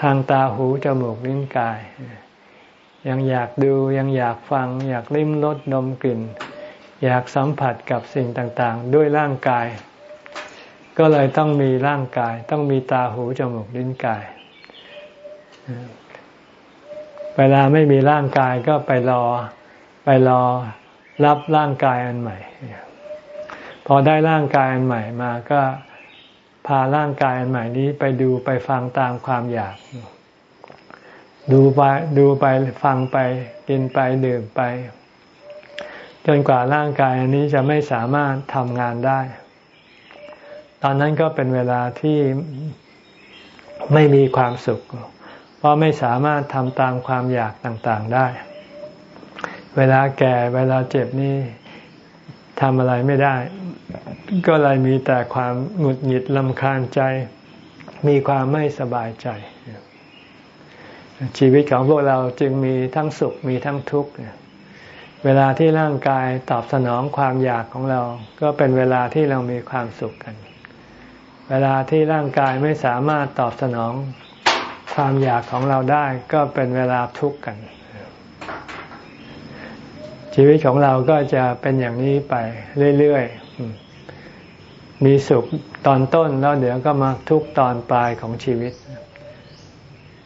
ทางตาหูจมูกลิ้นกาย ยังอยากดูยังอยากฟัง อยากลิ้มรสดมกลิ่น อยากสัมผัสกับสิ่งต่างๆ ด้วยร่างกาย ก็เลยต้องมีร่างกาย ต้องมีตาหูจมูกลิ้นกาย เวลาไม่มีร่างกายก็ไปรอไปรอรับร่างกายอันใหม่ พอได้ร่างกายอันใหม่มาก็ พาร่างกายอันใหม่นี้ไปดูไปฟังตามความอยาก ดูไปดูไปฟังไปกินไปดื่มไป จนกว่าร่างกายอันนี้จะไม่สามารถทำงานได้ ตอนนั้นก็เป็นเวลาที่ไม่มีความสุข เพราะไม่สามารถทำตามความอยากต่างๆได้ เวลาแก่เวลาเจ็บนี่ทำอะไรไม่ได้ ก็เลยมีแต่ความหงุดหงิดลำคาญใจ มีความไม่สบายใจ ชีวิตของพวกเราจึงมีทั้งสุขมีทั้งทุกข์เวลาที่ร่างกายตอบสนองความอยากของเรา ก็เป็นเวลาที่เรามีความสุขกัน เวลาที่ร่างกายไม่สามารถตอบสนองความอยากของเราได้ก็เป็นเวลาทุกข์กัน ชีวิตของเราก็จะเป็นอย่างนี้ไปเรื่อยๆ มีสุขตอนต้นแล้วเดี๋ยวก็มาทุกตอนปลายของชีวิต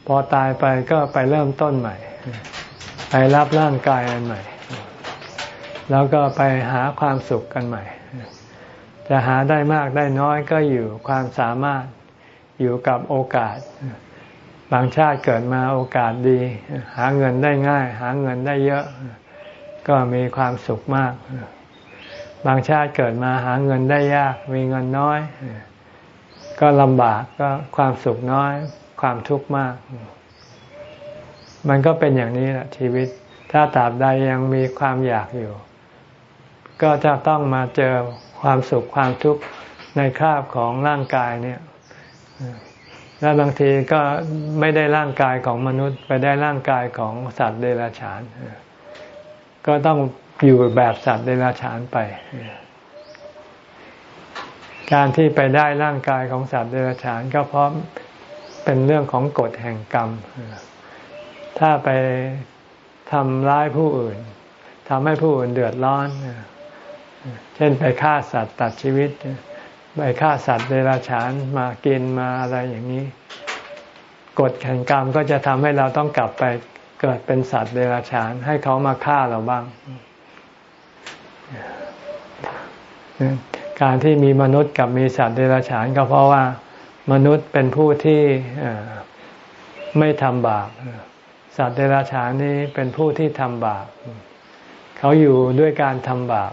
พอตายไปก็ไปเริ่มต้นใหม่ ไปรับร่างกายอันใหม่ แล้วก็ไปหาความสุขกันใหม่ จะหาได้มากได้น้อยก็อยู่ความสามารถอยู่กับโอกาส บางชาติเกิดมาโอกาสดี หาเงินได้ง่าย หาเงินได้เยอะ ก็มีความสุขมาก บางชาติเกิดมาหาเงินได้ยาก มีเงินน้อย ก็ลำบากก็ความสุขน้อย ความทุกข์มาก มันก็เป็นอย่างนี้แหละชีวิต ถ้าตราบใดยังมีความอยากอยู่ ก็จะต้องมาเจอความสุขความทุกข์ในคราบของร่างกายเนี่ยและบางทีก็ไม่ได้ร่างกายของมนุษย์ ไปได้ร่างกายของสัตว์เดรัจฉาน ก็ต้อง อยู่แบบสัตว์เดรัจฉานไป การที่ไปได้ร่างกายของสัตว์เดรัจฉานก็เพราะเป็นเรื่องของกฎแห่งกรรม ถ้าไปทำร้ายผู้อื่นทำให้ผู้อื่นเดือดร้อน เช่นไปฆ่าสัตว์ตัดชีวิต ไปฆ่าสัตว์เดรัจฉานมากินมาอะไรอย่างนี้ กฎแห่งกรรมก็จะทำให้เราต้องกลับไปเกิดเป็นสัตว์เดรัจฉาน ให้เขามาฆ่าเราบ้าง การที่มีมนุษย์กับมีสัตว์เดรัจฉานก็เพราะว่ามนุษย์เป็นผู้ที่ไม่ทำบาป สัตว์เดรัจฉานนี้เป็นผู้ที่ทำบาป เขาอยู่ด้วยการทำบาป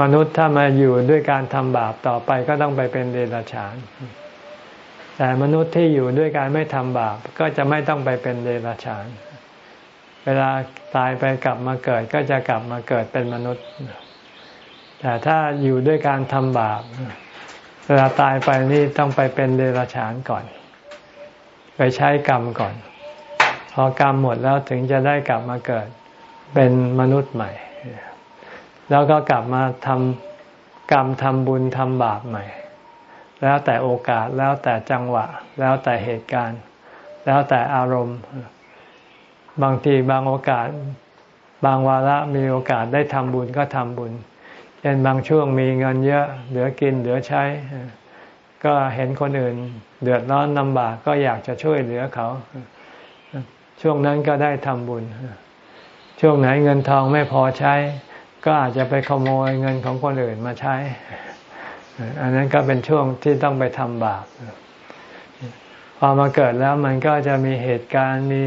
มนุษย์ถ้ามาอยู่ด้วยการทำบาปต่อไปก็ต้องไปเป็นเดรัจฉาน แต่มนุษย์ที่อยู่ด้วยการไม่ทำบาป ก็จะไม่ต้องไปเป็นเดรัจฉาน เวลาตายไปกลับมาเกิดก็จะกลับมาเกิดเป็นมนุษย์ แต่ถ้าอยู่ด้วยการทำบาปเวลาตายไปนี่ต้องไปเป็นเดรัจฉานก่อน ไปใช้กรรมก่อน พอกรรมหมดแล้วถึงจะได้กลับมาเกิดเป็นมนุษย์ใหม่ แล้วก็กลับมาทำกรรมทำบุญทำบาปใหม่ แล้วแต่โอกาสแล้วแต่จังหวะ แล้วแต่เหตุการณ์ แล้วแต่อารมณ์ บางทีบางโอกาส บางวาระมีโอกาสได้ทำบุญก็ทำบุญ ช่นบางช่วงมีเงินเยอะ เหลือกินเหลือใช้ ก็เห็นคนอื่น เดือดร้อนลำบากก็อยากจะช่วยเหลือเขา ช่วงนั้นก็ได้ทำบุญ ช่วงไหนเงินทองไม่พอใช้ ก็อาจจะไปขโมยเงินของคนอื่นมาใช้ อันนั้นก็เป็นช่วงที่ต้องไปทำบาปพอมาเกิดแล้วมันก็จะมีเหตุการณ์มี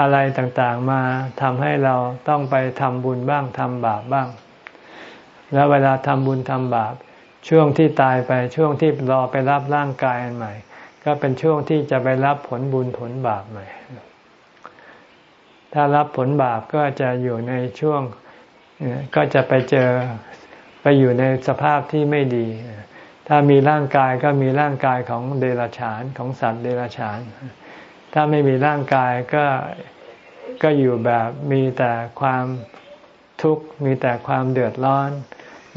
อะไรต่างๆมาทำให้เราต้องไปทำบุญบ้างทำบาปบ้าง แล้วเวลาทำบุญทำบาป ช่วงที่ตายไปช่วงที่รอไปรับร่างกายอันใหม่ ก็เป็นช่วงที่จะไปรับผลบุญผลบาปใหม่ ถ้ารับผลบาปก็จะอยู่ในช่วงก็จะไปเจอไปอยู่ในสภาพที่ไม่ดี ถ้ามีร่างกายก็มีร่างกายของเดรัจฉานของสัตว์เดรัจฉาน ถ้าไม่มีร่างกายก็ก็อยู่แบบมีแต่ความทุกข์มีแต่ความเดือดร้อน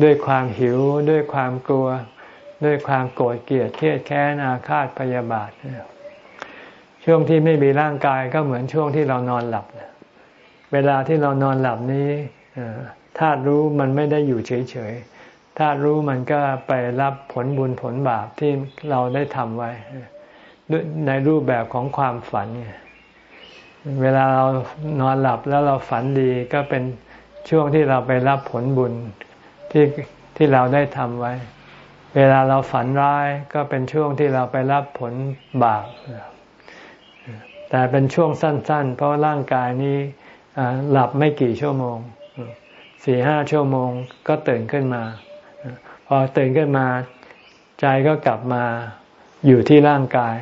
ด้วยความหิว ด้วยความกลัว ด้วยความโกรธเกลียดเครียดแค้นอาฆาตพยาบาทช่วงที่ไม่มีร่างกายก็เหมือนช่วงที่เรานอนหลับเวลาที่เรานอนหลับนี้ธาตุรู้มันไม่ได้อยู่เฉยๆธาตุรู้มันก็ไปรับผลบุญผลบาปที่เราได้ทำไว้ในรูปแบบของความฝัน เวลาเรานอนหลับแล้วเราฝันดีก็เป็นช่วงที่เราไปรับผลบุญ ที่ที่เราได้ทำไว้ เวลาเราฝันร้ายก็เป็นช่วงที่เราไปรับผลบาปแต่เป็นช่วงสั้น ๆ เพราะร่างกายนี้หลับไม่กี่ชั่วโมงสี่ห้าชั่วโมงก็ตื่นขึ้นมา พอตื่นขึ้นมาใจก็กลับมาอยู่ที่ร่างกาย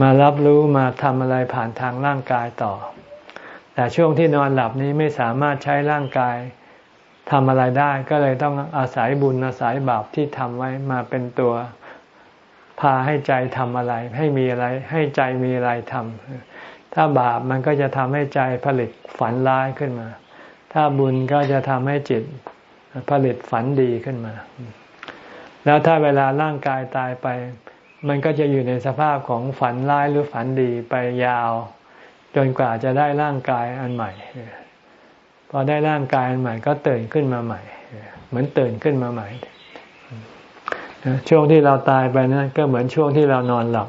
มารับรู้มาทำอะไรผ่านทางร่างกายต่อ แต่ช่วงที่นอนหลับนี้ไม่สามารถใช้ร่างกาย ทำอะไรได้ก็เลยต้องอาศัยบุญอาศัยบาปที่ทำไว้มาเป็นตัวพาให้ใจทำอะไร ให้มีอะไร ให้ใจมีอะไรทำถ้าบาปมันก็จะทำให้ใจผลิตฝันร้ายขึ้นมา ถ้าบุญก็จะทำให้จิตผลิตฝันดีขึ้นมา แล้วถ้าเวลาร่างกายตายไป มันก็จะอยู่ในสภาพของฝันร้ายหรือฝันดีไปยาว จนกว่าจะได้ร่างกายอันใหม่ พอได้ร่างกายใหม่ก็ตื่นขึ้นมาใหม่ เหมือนตื่นขึ้นมาใหม่ช่วงที่เราตายไปนั้นก็เหมือนช่วงที่เรานอนหลับ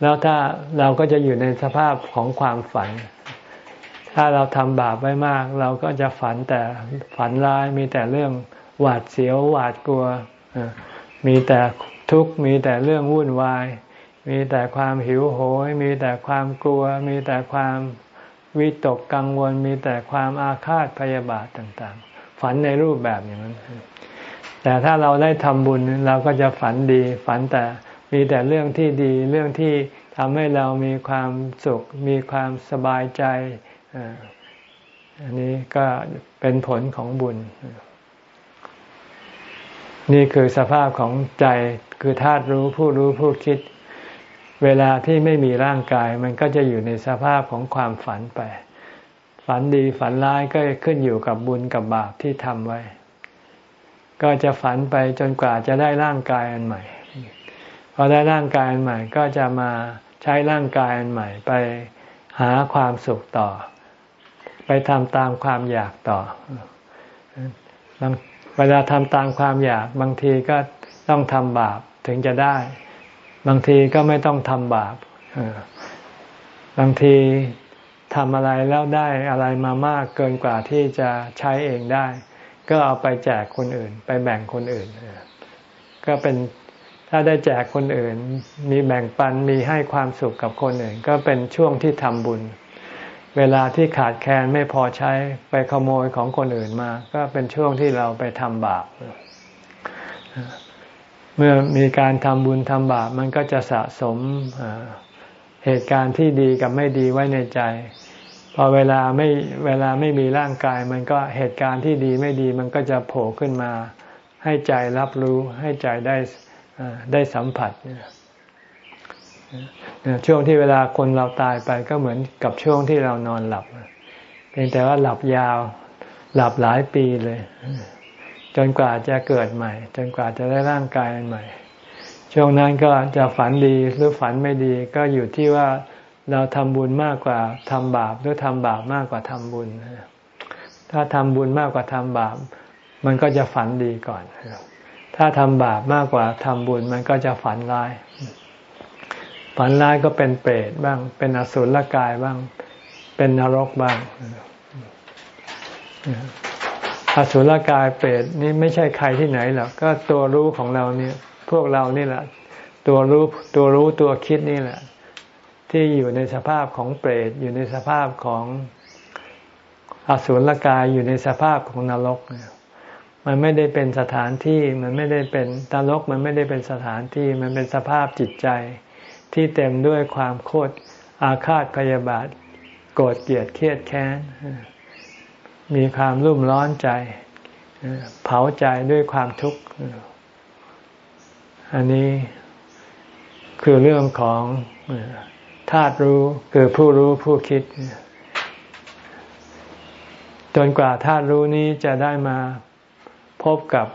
แล้วถ้าเราก็จะอยู่ในสภาพของความฝัน ถ้าเราทำบาปไว้มาก เราก็จะฝันแต่ฝันร้ายมีแต่เรื่องหวาดเสียวหวาดกลัวมีแต่ทุกข์มีแต่เรื่องวุ่นวาย มีแต่ความหิวโหย มีแต่ความกลัว มีแต่ความ วิตกกังวลมีแต่ความอาฆาตพยาบาทต่างๆ ฝันในรูปแบบอย่างนั้น แต่ถ้าเราได้ทำบุญเราก็จะฝันดี ฝันแต่มีแต่เรื่องที่ดีเรื่องที่ทำให้เรามีความสุข มีความสบายใจอันนี้ก็เป็นผลของบุญ นี่คือสภาพของใจคือธาตุรู้ผู้รู้ผู้คิด เวลาที่ไม่มีร่างกายมันก็จะอยู่ในสภาพของความฝันไป ฝันดีฝันร้ายก็ขึ้นอยู่กับบุญกับบาปที่ทำไว้ ก็จะฝันไปจนกว่าจะได้ร่างกายอันใหม่ พอได้ร่างกายอันใหม่ก็จะมาใช้ร่างกายอันใหม่ไปหาความสุขต่อ ไปทำตามความอยากต่อ เวลาทำตามความอยากบางทีก็ต้องทำบาปถึงจะได้ บางทีก็ไม่ต้องทำบาปบางทีทำอะไรแล้วได้อะไรมามากเกินกว่าที่จะใช้เองได้ ก็เอาไปแจกคนอื่น ไปแบ่งคนอื่น ก็เป็นถ้าได้แจกคนอื่น มีแบ่งปันมีให้ความสุขกับคนอื่น ก็เป็นช่วงที่ทำบุญ เวลาที่ขาดแคลนไม่พอใช้ไปขโมยของคนอื่นมา ก็เป็นช่วงที่เราไปทำบาป เมื่อมีการทำบุญทำบาปมันก็จะสะสมเหตุการณ์ที่ดีกับไม่ดีไว้ในใจ พอเวลาไม่เวลาไม่มีร่างกายมันก็เหตุการณ์ที่ดีไม่ดีมันก็จะโผล่ขึ้นมา ให้ใจรับรู้ให้ใจได้ได้สัมผัสช่วงที่เวลาคนเราตายไปก็เหมือนกับช่วงที่เรานอนหลับเพียงแต่ว่าหลับยาว หลับหลายปีเลย จนกว่าจะเกิดใหม่ จนกว่าจะได้ร่างกายใหม่ ช่วงนั้นก็จะฝันดีหรือฝันไม่ดีก็อยู่ที่ว่าเราทำบุญมากกว่าทำบาปหรือทำบาปมากกว่าทำบุญ ถ้าทำบุญมากกว่าทำบาป มันก็จะฝันดีก่อน ถ้าทำบาปมากกว่าทำบุญมันก็จะฝันร้าย ฝันร้ายก็เป็นเปรตบ้าง เป็นอสุรกายบ้าง เป็นนรกบ้าง อสุรกายเปรตนี่ไม่ใช่ใครที่ไหนหรอกก็ตัวรู้ของเราเนี่ย พวกเรานี่แหละ ตัวรู้ตัวรู้ตัวคิดนี่แหละ ที่อยู่ในสภาพของเปรตอยู่ในสภาพของอสุรกายอยู่ในสภาพของนรกมันไม่ได้เป็นสถานที่มันไม่ได้เป็นนรกมันไม่ได้เป็นสถานที่มันเป็นสภาพจิตใจ ที่เต็มด้วยความโคตรอาฆาตพยาบาท โกรธเกลียดเครียดแค้น มีความรุ่มร้อนใจเผาใจด้วยความทุกข์ อันนี้คือเรื่องของธาตุรู้คือผู้รู้ผู้คิด จนกว่าธาตุรู้นี้จะได้มาพบกับ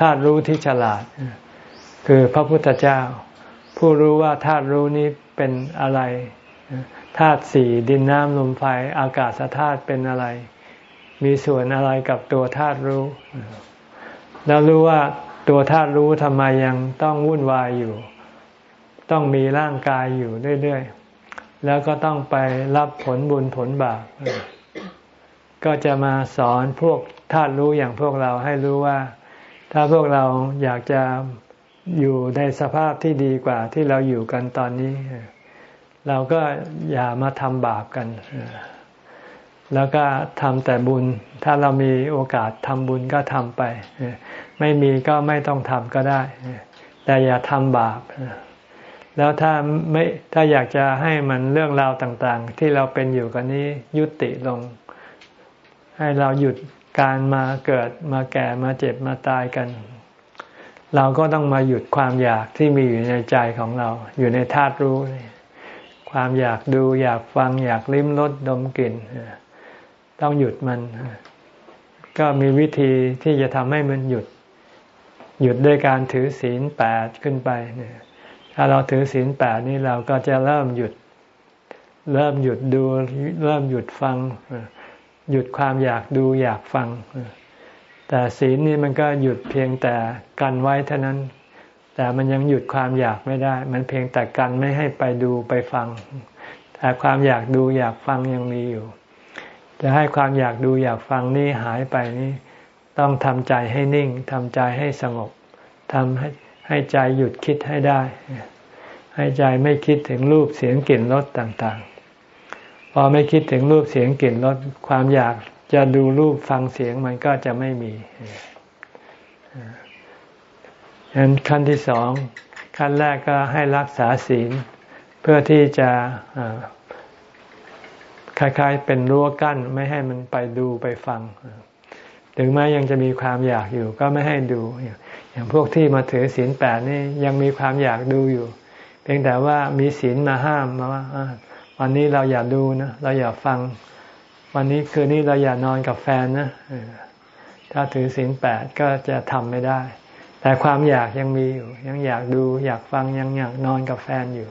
ธาตุรู้ที่ฉลาด คือพระพุทธเจ้า ผู้รู้ว่าธาตุรู้นี้เป็นอะไรธาตุสี่ดินน้ำลมไฟอากาศธาตุเป็นอะไร มีส่วนอะไรกับตัวธาตุรู้ แล้วรู้ว่าตัวธาตุรู้ทำไมยังต้องวุ่นวายอยู่ ต้องมีร่างกายอยู่เรื่อยๆ แล้วก็ต้องไปรับผลบุญผลบาปก็จะมาสอนพวกธาตุรู้อย่างพวกเราให้รู้ว่า ถ้าพวกเราอยากจะอยู่ในสภาพที่ดีกว่าที่เราอยู่กันตอนนี้ เราก็อย่ามาทำบาปกัน แล้วก็ทำแต่บุญ ถ้าเรามีโอกาสทำบุญก็ทำไป ไม่มีก็ไม่ต้องทำก็ได้ แต่อย่าทำบาป แล้วถ้าไม่ถ้าอยากจะให้มันเรื่องราวต่างๆ ที่เราเป็นอยู่กันนี้ยุติลง ให้เราหยุดการมาเกิดมาแก่มาเจ็บมาตายกัน เราก็ต้องมาหยุดความอยากที่มีอยู่ในใจของเรา อยู่ในธาตุรู้ ความอยากดูอยากฟังอยากลิ้มรสดมกลิ่น ต้องหยุดมัน ก็มีวิธีที่จะทำให้มันหยุด หยุดด้วยการถือศีลแปดขึ้นไปเนี่ยถ้าเราถือศีลแปดนี่เราก็จะเริ่มหยุด เริ่มหยุดดู เริ่มหยุดฟัง หยุดความอยากดูอยากฟัง แต่ศีลนี่มันก็หยุดเพียงแต่กันไว้เท่านั้น แต่มันยังหยุดความอยากไม่ได้ มันเพียงแต่กันไม่ให้ไปดูไปฟัง แต่ความอยากดูอยากฟังยังมีอยู่ จะให้ความอยากดูอยากฟังนี่หายไปนี่ต้องทำใจให้นิ่งทำใจให้สงบทำให้ให้ใจหยุดคิดให้ได้ ให้ใจไม่คิดถึงรูปเสียงกลิ่นรสต่างๆ พอไม่คิดถึงรูปเสียงกลิ่นรสความอยากจะดูรูปฟังเสียงมันก็จะไม่มีฉะนั้นขั้นที่สองขั้นแรกก็ให้รักษาศีลเพื่อที่จะ คล้าย ๆ เป็นรั้วกั้นไม่ให้มันไปดูไปฟัง ถึงแม้ยังจะมีความอยากอยู่ ก็ไม่ให้ดู อย่างพวกที่มาถือศีลแปดนี่ยังมีความอยากดูอยู่ เพียงแต่ว่ามีศีลมาห้ามมาว่าวันนี้เราอย่าดูนะเราอย่าฟัง วันนี้คืนนี้เราอย่านอนกับแฟนนะถ้าถือศีลแปดก็จะทำไม่ได้ แต่ความอยากยังมีอยู่ ยังอยากดู อยากฟังยังอยากนอนกับแฟนอยู่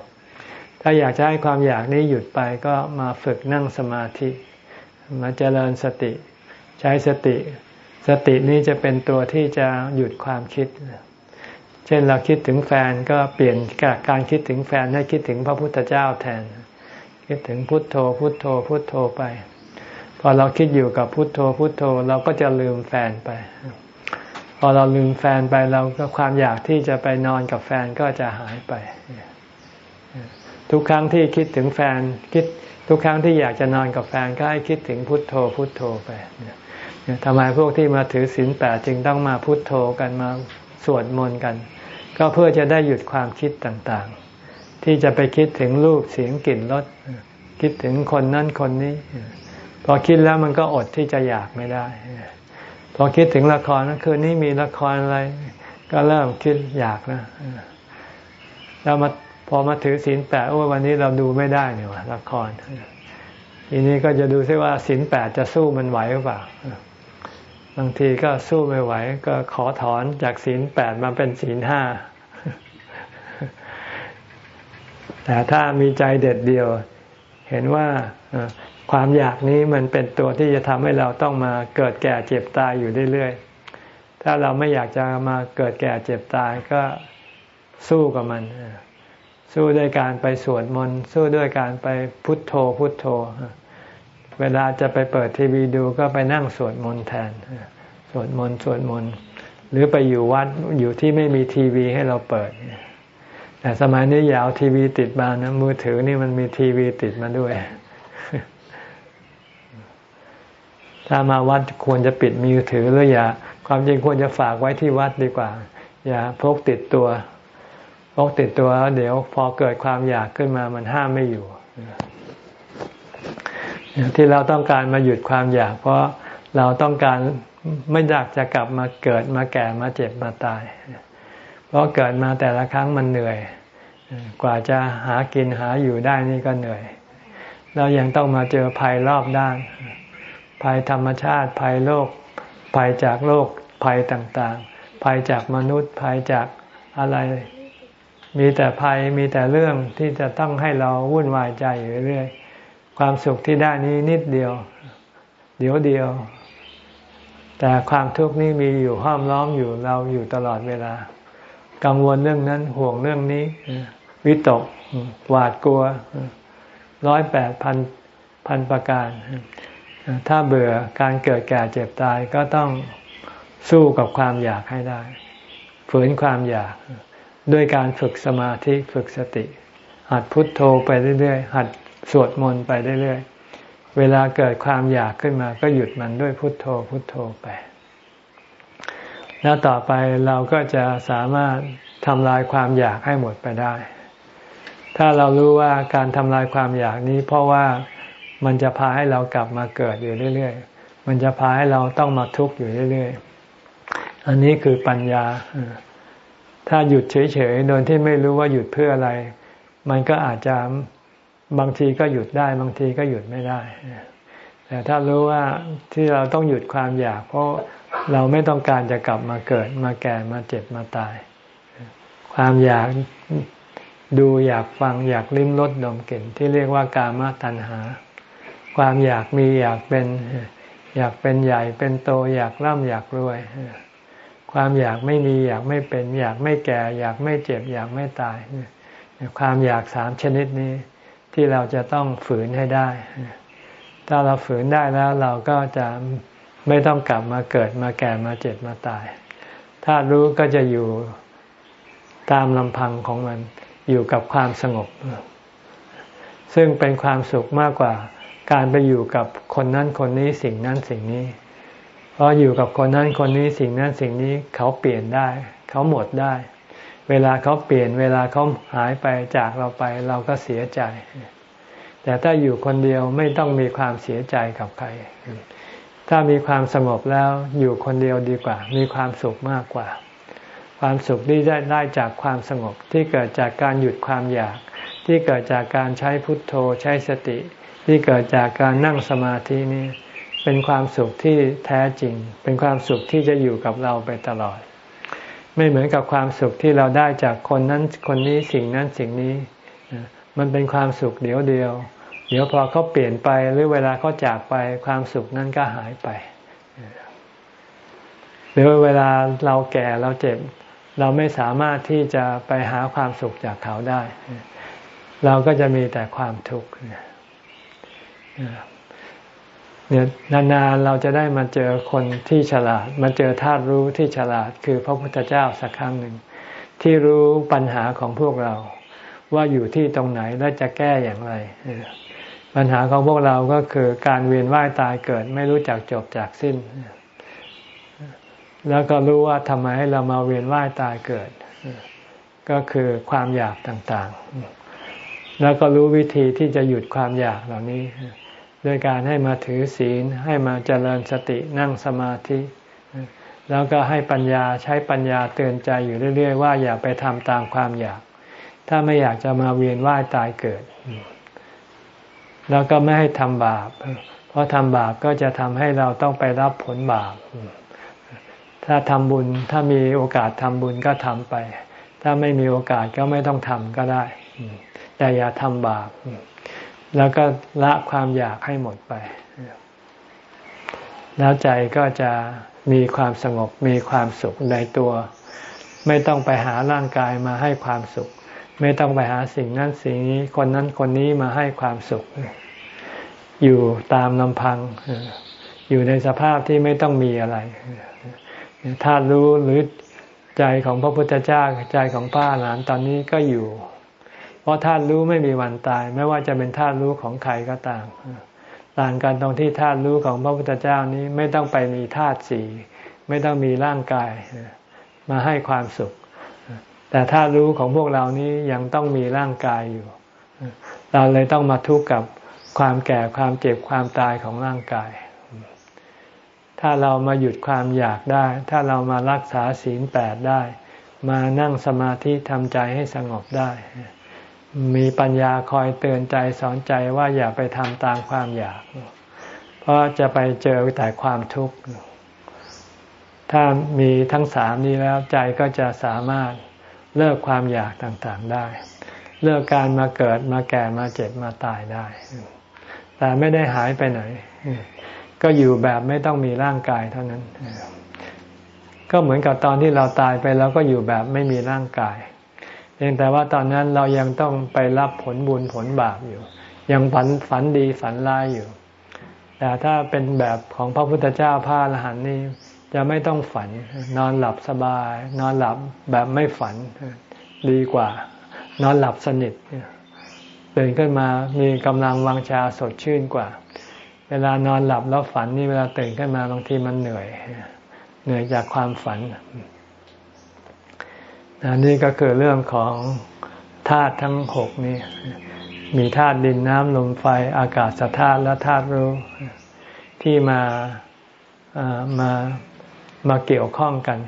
ถ้าอยากจะให้ความอยากนี้หยุดไปก็มาฝึกนั่งสมาธิ มาเจริญสติ ใช้สติ สตินี้จะเป็นตัวที่จะหยุดความคิด เช่นเราคิดถึงแฟนก็เปลี่ยนการคิดถึงแฟนให้คิดถึงพระพุทธเจ้าแทน คิดถึงพุทโธ พุทโธ พุทโธไป พอเราคิดอยู่กับพุทโธ พุทโธเราก็จะลืมแฟนไป พอเราลืมแฟนไปเราก็ความอยากที่จะไปนอนกับแฟนก็จะหายไป ทุกครั้งที่คิดถึงแฟนคิดทุกครั้งที่อยากจะนอนกับแฟนก็ให้คิดถึงพุทโธ พุทโธไปทำไมพวกที่มาถือศีลแปดจึงต้องมาพุทโธกันมาสวดมนต์กัน ก็เพื่อจะได้หยุดความคิดต่างๆ ที่จะไปคิดถึงรูปเสียงกลิ่นรสคิดถึงคนนั่นคนนี้ พอคิดแล้วมันก็อดที่จะอยากไม่ได้ พอคิดถึงละครนะคืนนี้มีละครอะไร ก็เริ่มคิดอยากนะแล้วมา พอมาถือศีลแปดโอ้วันนี้เราดูไม่ได้เนี่ยละครทีนี้ก็จะดูซิว่าศีลแปดจะสู้มันไหวหรือเปล่าบางทีก็สู้ไม่ไหว ก็ขอถอนจากศีลแปดมาเป็นศีลห้าแต่ถ้ามีใจเด็ดเดียว เห็นว่าความอยากนี้มันเป็นตัวที่จะทำให้เราต้องมาเกิดแก่เจ็บตายอยู่เรื่อยๆ ถ้าเราไม่อยากจะมาเกิดแก่เจ็บตายก็สู้กับมัน สู้ด้วยการไปสวดมนต์สู้ด้วยการไปพุทโธพุทโธ เวลาจะไปเปิดทีวีดูก็ไปนั่งสวดมนต์แทนสวดมนต์สวดมนต์หรือไปอยู่วัดอยู่ที่ไม่มีทีวีให้เราเปิด แต่สมัยนี้ยาวทีวีติดมานะมือถือนี่มันมีทีวีติดมาด้วย ถ้ามาวัดควรจะปิดมือถือหรืออย่า ความจริงควรจะฝากไว้ที่วัดดีกว่า อย่าพกติดตัว พกติดตัวแล้วเดี๋ยวพอเกิดความอยากขึ้นมามันห้ามไม่อยู่ ที่เราต้องการมาหยุดความอยาก เพราะเราต้องการไม่อยากจะกลับมาเกิดมาแก่มาเจ็บมาตาย เพราะเกิดมาแต่ละครั้งมันเหนื่อย กว่าจะหากินหาอยู่ได้นี่ก็เหนื่อยแล้วยังต้องมาเจอภัยรอบด้าน ภัยธรรมชาติ ภัยโลก ภัยจากโลก ภัยต่างๆ ภัยจากมนุษย์ ภัยจากอะไร มีแต่ภัยมีแต่เรื่องที่จะต้องให้เราวุ่นวายใจอยู่เรื่อยความสุขที่ได้นี้นิดเดียว เดี๋ยวเดียว แต่ความทุกข์นี้มีอยู่ห้อมล้อมอยู่เราอยู่ตลอดเวลา กังวลเรื่องนั้นห่วงเรื่องนี้ วิตกหวาดกลัวร้อยแปดพันพันประการ ถ้าเบื่อการเกิดแก่เจ็บตายก็ต้องสู้กับความอยากให้ได้ ฝืนความอยาก ด้วยการฝึกสมาธิฝึกสติ หัดพุทโธไปเรื่อยๆ หัดสวดมนต์ไปเรื่อยๆ เวลาเกิดความอยากขึ้นมาก็หยุดมันด้วยพุทโธพุทโธไป แล้วต่อไปเราก็จะสามารถทำลายความอยากให้หมดไปได้ ถ้าเรารู้ว่าการทำลายความอยากนี้เพราะว่ามันจะพาให้เรากลับมาเกิดอยู่เรื่อยๆ มันจะพาให้เราต้องมาทุกข์อยู่เรื่อยๆ อันนี้คือปัญญา ถ้าหยุดเฉยๆโดยที่ไม่รู้ว่าหยุดเพื่ออะไร มันก็อาจจะบางทีก็หยุดได้บางทีก็หยุดไม่ได้ แต่ถ้ารู้ว่าที่เราต้องหยุดความอยาก เพราะเราไม่ต้องการจะกลับมาเกิดมาแก่มาเจ็บมาตาย ความอยากดูอยากฟังอยากลิ้มรสดมกลิ่นที่เรียกว่ากามตัณหา ความอยากมีอยากเป็น อยากเป็นใหญ่เป็นโตอยากร่ำอยากรวย ความอยากไม่มีอยากไม่เป็น อยากไม่แก่ อยากไม่เจ็บ อยากไม่ตาย ความอยากสามชนิดนี้ที่เราจะต้องฝืนให้ได้ ถ้าเราฝืนได้แล้วเราก็จะไม่ต้องกลับมาเกิดมาแก่มาเจ็บมาตาย ถ้ารู้ก็จะอยู่ตามลำพังของมันอยู่กับความสงบ ซึ่งเป็นความสุขมากกว่าการไปอยู่กับคนนั้นคนนี้สิ่งนั้นสิ่งนี้ เพราะอยู่กับคนนั้นคนนี้สิ่งนั้นสิ่งนี้เขาเปลี่ยนได้ เขาหมดได้ เวลาเขาเปลี่ยนเวลาเขาหายไปจากเราไปเราก็เสียใจ แต่ถ้าอยู่คนเดียวไม่ต้องมีความเสียใจกับใคร ถ้ามีความสงบแล้วอยู่คนเดียวดีกว่า มีความสุขมากกว่า ความสุขที่ได้ได้จากความสงบที่เกิดจากการหยุดความอยาก ที่เกิดจากการใช้พุทโธใช้สติ ที่เกิดจากการนั่งสมาธินี้ เป็นความสุขที่แท้จริง เป็นความสุขที่จะอยู่กับเราไปตลอด ไม่เหมือนกับความสุขที่เราได้จากคนนั้นคนนี้สิ่งนั้นสิ่งนี้ มันเป็นความสุขเดียวเดียว เดี๋ยวพอเขาเปลี่ยนไปหรือเวลาเขาจากไปความสุขนั้นก็หายไปหรือเวลาเราแก่เราเจ็บ เราไม่สามารถที่จะไปหาความสุขจากเขาได้ เราก็จะมีแต่ความทุกข์ เนี่ยนานๆเราจะได้มาเจอคนที่ฉลาด มาเจอธาตุรู้ที่ฉลาดคือพระพุทธเจ้าสักครั้งหนึ่ง ที่รู้ปัญหาของพวกเรา ว่าอยู่ที่ตรงไหนและจะแก้อย่างไร ปัญหาของพวกเราก็คือการเวียนว่ายตายเกิดไม่รู้จักจบจากสิ้น แล้วก็รู้ว่าทำไมให้เรามาเวียนว่ายตายเกิด ก็คือความอยากต่างๆ แล้วก็รู้วิธีที่จะหยุดความอยากเหล่านี้ ด้วยการให้มาถือศีลให้มาเจริญสตินั่งสมาธิ แล้วก็ให้ปัญญาใช้ปัญญาเตือนใจอยู่เรื่อย ๆ ว่าอย่าไปทำตามความอยาก ถ้าไม่อยากจะมาเวียนว่ายตายเกิด แล้วก็ไม่ให้ทำบาป เพราะทำบาปก็จะทำให้เราต้องไปรับผลบาป ถ้าทำบุญถ้ามีโอกาสทำบุญก็ทำไป ถ้าไม่มีโอกาสก็ไม่ต้องทำก็ได้ แต่อย่าทำบาป แล้วก็ละความอยากให้หมดไป แล้วใจก็จะมีความสงบมีความสุขในตัว ไม่ต้องไปหาร่างกายมาให้ความสุข ไม่ต้องไปหาสิ่งนั้นสิ่งนี้คนนั้นคนนี้มาให้ความสุข อยู่ตามลำพัง อยู่ในสภาพที่ไม่ต้องมีอะไรธาตุรู้หรือใจของพระพุทธเจ้าใจของป้าหลานตอนนี้ก็อยู่ ราะธาตุรู้ไม่มีวันตาย ไม่ว่าจะเป็นธาตุรู้ของใครก็ตามต่างกันตรงที่ธาตุรู้ของพระพุทธเจ้านี้ไม่ต้องไปมีธาตุสี่ไม่ต้องมีร่างกายมาให้ความสุข แต่ธาตุรู้ของพวกเรานี้ยังต้องมีร่างกายอยู่ เราเลยต้องมาทุกข์กับความแก่ความเจ็บความตายของร่างกาย ถ้าเรามาหยุดความอยากได้ ถ้าเรามารักษาศีลแปดได้ มานั่งสมาธิทำใจให้สงบได้ มีปัญญาคอยเตือนใจสอนใจว่าอย่าไปทำตามความอยาก เพราะจะไปเจอแต่ความทุกข์ ถ้ามีทั้งสามนี้แล้วใจก็จะสามารถเลิกความอยากต่างๆได้ เลิกการมาเกิดมาแก่มาเจ็บมาตายได้ แต่ไม่ได้หายไปไหน ก็อยู่แบบไม่ต้องมีร่างกายเท่านั้น ก็เหมือนกับตอนที่เราตายไปแล้วก็อยู่แบบไม่มีร่างกาย เพียงแต่ว่าตอนนั้นเรายังต้องไปรับผลบุญผลบาปอยู่ ยังฝันฝันดีฝันร้ายอยู่ แต่ถ้าเป็นแบบของพระพุทธเจ้าพระอรหันต์นี่จะไม่ต้องฝันนอนหลับสบาย นอนหลับแบบไม่ฝันดีกว่า นอนหลับสนิทตื่นขึ้นมามีกำลังวังชาสดชื่นกว่า เวลานอนหลับแล้วฝันนี่เวลาตื่นขึ้นมาบางทีมันเหนื่อย เหนื่อยจากความฝัน นี่ก็คือเรื่องของธาตุทั้งหกนี้มีธาตุดินน้ำลมไฟอากาศธาตุและธาตุรู้ที่มามามาเกี่ยวข้องกัน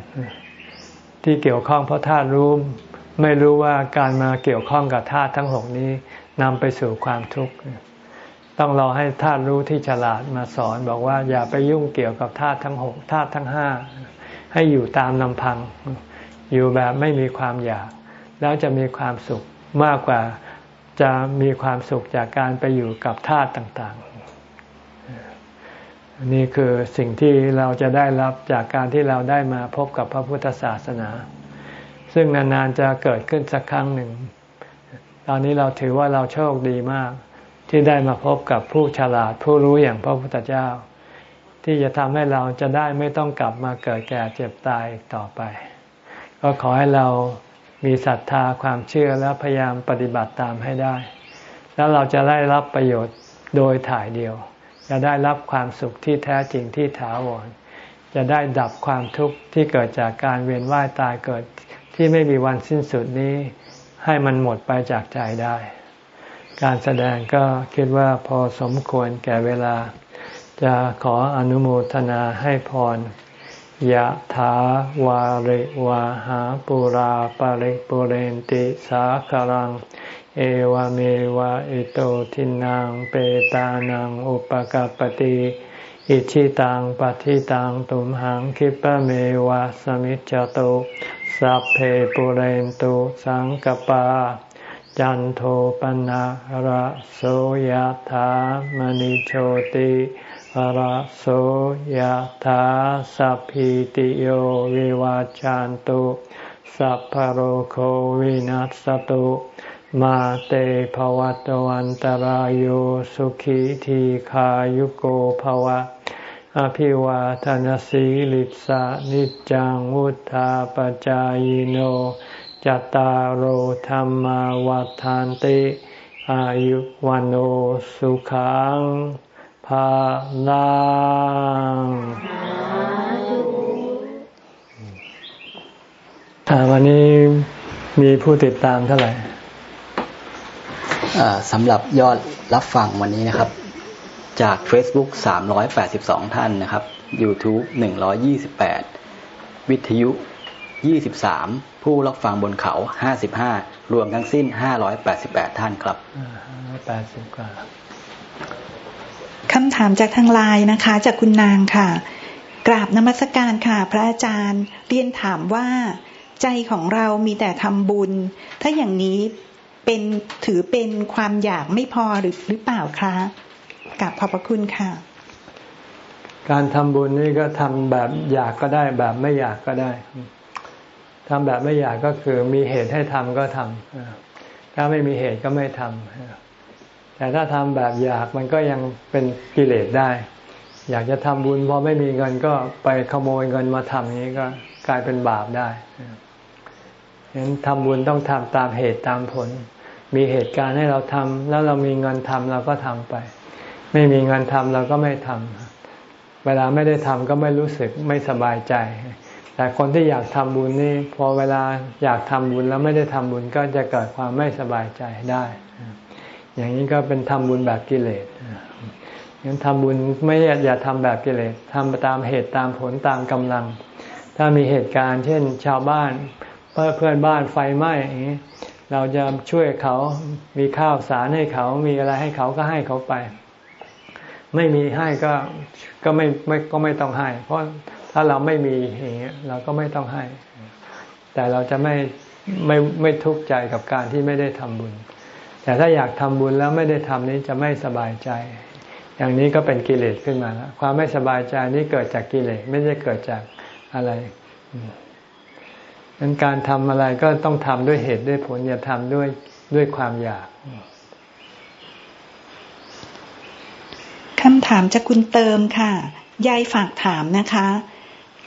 ที่เกี่ยวข้องเพราะธาตุรู้ไม่รู้ว่าการมาเกี่ยวข้องกับธาตุทั้งหกนี้นำไปสู่ความทุกข์ต้องรอให้ธาตุรู้ที่ฉลาดมาสอนบอกว่าอย่าไปยุ่งเกี่ยวกับธาตุทั้งหกธาตุทั้งห้าให้อยู่ตามลำพัง อยู่แบบไม่มีความอยาก แล้วจะมีความสุขมากกว่าจะมีความสุขจากการไปอยู่กับธาตุต่างๆ นี่คือสิ่งที่เราจะได้รับจากการที่เราได้มาพบกับพระพุทธศาสนา ซึ่งนานๆจะเกิดขึ้นสักครั้งหนึ่ง ตอนนี้เราถือว่าเราโชคดีมาก ที่ได้มาพบกับผู้ฉลาดผู้รู้อย่างพระพุทธเจ้า ที่จะทำให้เราจะได้ไม่ต้องกลับมาเกิดแก่เจ็บตายต่อไป ก็ขอให้เรามีศรัทธาความเชื่อและพยายามปฏิบัติตามให้ได้ แล้วเราจะได้รับประโยชน์โดยถ่ายเดียว จะได้รับความสุขที่แท้จริงที่ถาวร จะได้ดับความทุกข์ที่เกิดจากการเวียนว่ายตายเกิดที่ไม่มีวันสิ้นสุดนี้ ให้มันหมดไปจากใจได้ การแสดงก็คิดว่าพอสมควรแก่เวลา จะขออนุโมทนาให้พร ยะถาวาริวาหาปุราปาริปุเรนติสาคารัง เอวเมวะอิโตทินังเปตานังอุปกปติอิชิตังปฏิตังตุมหังคิปะเมวะสมิจจตุสัพเพปุเรนตุสังกปา จันโทปนะระโสยถามณิโชติ ระโสยธาสัพพิติโยวิวาจันตุสัพพโรโควินัสตุมาเตภวัตวันตารโยสุขีทีขายุโกภวะ อภิวาทานสีลิสานิจังวุธาปจายโนจตารโหธรรมวาทานติ อายุวันโอสุขัง ภาลังวันนี้มีผู้ติดตามเท่าไหร่สำหรับยอดรับฟังวันนี้นะครับ จาก Facebook 382 ท่านนะครับ YouTube 128 วิทยุ 23 ผู้รับฟังบนเขา 55 รวมทั้งสิ้น 588 ท่านครับ80กว่า คำถามจากทางไลน์นะคะ จากคุณนางค่ะ กราบนมัสการค่ะ พระอาจารย์เรียนถามว่า ใจของเรามีแต่ทำบุญ ถ้าอย่างนี้เป็นถือเป็นความอยากไม่พอหรือหรือเปล่าคะกราบขอบพระคุณค่ะ การทำบุญนี่ก็ทำแบบอยากก็ได้แบบไม่อยากก็ได้ทำแบบไม่อยากก็คือมีเหตุให้ทำก็ทำถ้าไม่มีเหตุก็ไม่ทำ แต่ถ้าทำแบบอยากมันก็ยังเป็นกิเลสได้ อยากจะทำบุญพอไม่มีเงินก็ไปขโมยเงินมาทำอย่างนี้ก็กลายเป็นบาปได้ฉะนั้นทำบุญต้องทำตามเหตุตามผล มีเหตุการณ์ให้เราทำแล้วเรามีเงินทำเราก็ทำไป ไม่มีเงินทำเราก็ไม่ทำเวลาไม่ได้ทำก็ไม่รู้สึกไม่สบายใจ แต่คนที่อยากทำบุญนี่พอเวลาอยากทำบุญแล้วไม่ได้ทำบุญก็จะเกิดความไม่สบายใจได้ อย่างนี้ก็เป็นทำบุญแบบกิเลสงั้นทำบุญไม่อย่าทำแบบกิเลสทำตามเหตุตามผลตามกำลัง ถ้ามีเหตุการณ์ เช่น ชาวบ้านเพื่อเพื่อนบ้านไฟไหม้อย่างนี้เราจะช่วยเขามีข้าวสารให้เขามีอะไรให้เขาก็ให้เขาไป ไม่มีให้ก็ก็ไม่ไม่ก็ไม่ต้องให้ เพราะถ้าเราไม่มีอย่างเงี้ยเราก็ไม่ต้องให้ แต่เราจะไม่ไม่ไม่ทุกข์ใจกับการที่ไม่ได้ทำบุญ แต่ถ้าอยากทำบุญแล้วไม่ได้ทำนี้จะไม่สบายใจ อย่างนี้ก็เป็นกิเลสขึ้นมาแล้วความไม่สบายใจนี้เกิดจากกิเลสไม่ได้เกิดจากอะไรนั้นการทำอะไรก็ต้องทำด้วยเหตุด้วยผลอย่าทำด้วยด้วยความอยากคำถามจากคุณเติมค่ะ ยายฝากถามนะคะ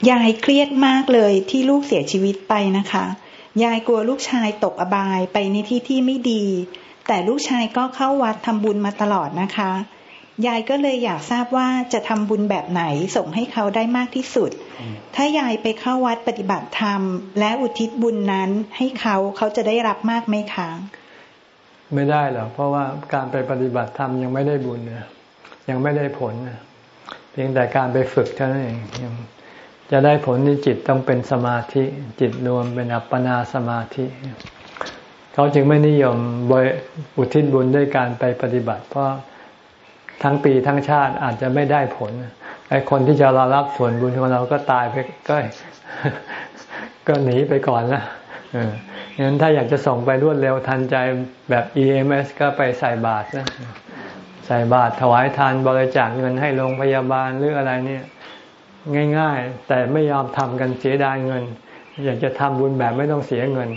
ยายเครียดมากเลยที่ลูกเสียชีวิตไปนะคะ ยายกลัวลูกชายตกอบายไปในที่ที่ไม่ดี แต่ลูกชายก็เข้าวัดทำบุญมาตลอดนะคะ ยายก็เลยอยากทราบว่าจะทำบุญแบบไหนส่งให้เขาได้มากที่สุด ถ้ายายไปเข้าวัดปฏิบัติธรรม และอุทิศบุญนั้นให้เขาเขาจะได้รับมากไหมคะ ไม่ได้หรอกเพราะว่าการไปปฏิบัติธรรมยังไม่ได้บุญนะยังไม่ได้ผลเพียงแต่การไปฝึกเท่านั้นเองยังจะได้ผลนี่จิตต้องเป็นสมาธิ จิตรวมเป็นอัปปนาสมาธิ เขาจึงไม่นิยมบยอุทิศบุญด้วยการไปปฏิบัติ เพราะทั้งปีทั้งชาติอาจจะไม่ได้ผลไอ้คนที่จะรอรับส่วนบุญของเราก็ตายไปก็ก็หนีไปก่อนละเอองั้นถ้าอยากจะส่งไปรวดเร็วทันใจแบบ EMS ก็ไปใส่บาตรนะใส่บาตรถวายทานบริจาคเงินให้โรงพยาบาลหรืออะไรเนี่ย ง่าย ๆ แต่ไม่ยอมทำกันเสียดายเงิน อยากจะทำบุญแบบไม่ต้องเสียเงิน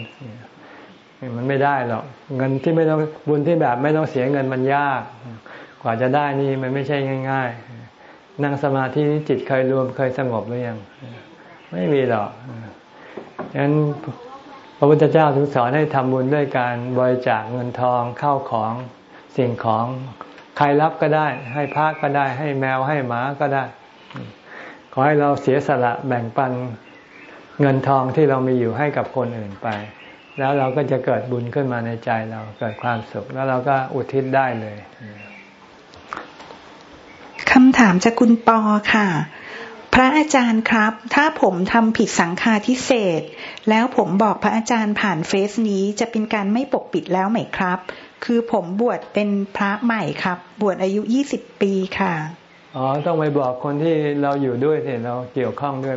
มันไม่ได้หรอกเงินที่ไม่ต้องบุญที่แบบไม่ต้องเสียเงินมันยาก กว่าจะได้นี่มันไม่ใช่ง่าย ๆ นั่งสมาธิจิตเคยรวมเคยสงบหรือยัง ไม่มีหรอกฉะนั้นพระพุทธเจ้าถึงสอนให้ทำบุญด้วยการบริจาคเงินทองเข้าของสิ่งของใครรับก็ได้ ให้พระก็ได้ ให้แมวให้หมาก็ได้ ขอให้เราเสียสละแบ่งปันเงินทองที่เรามีอยู่ให้กับคนอื่นไป แล้วเราก็จะเกิดบุญขึ้นมาในใจเราเกิดความสุข แล้วเราก็อุทิศได้เลยคำถามจากคุณปอค่ะ พระอาจารย์ครับ ถ้าผมทำผิดสังฆาทิเศษ แล้วผมบอกพระอาจารย์ผ่านเฟซนี้จะเป็นการไม่ปกปิดแล้วไหมครับ คือผมบวชเป็นพระใหม่ครับ บวชอายุยี่สิบปีค่ะ อ๋อ ต้องไปบอกคนที่เราอยู่ด้วยเห็นเราเกี่ยวข้องด้วย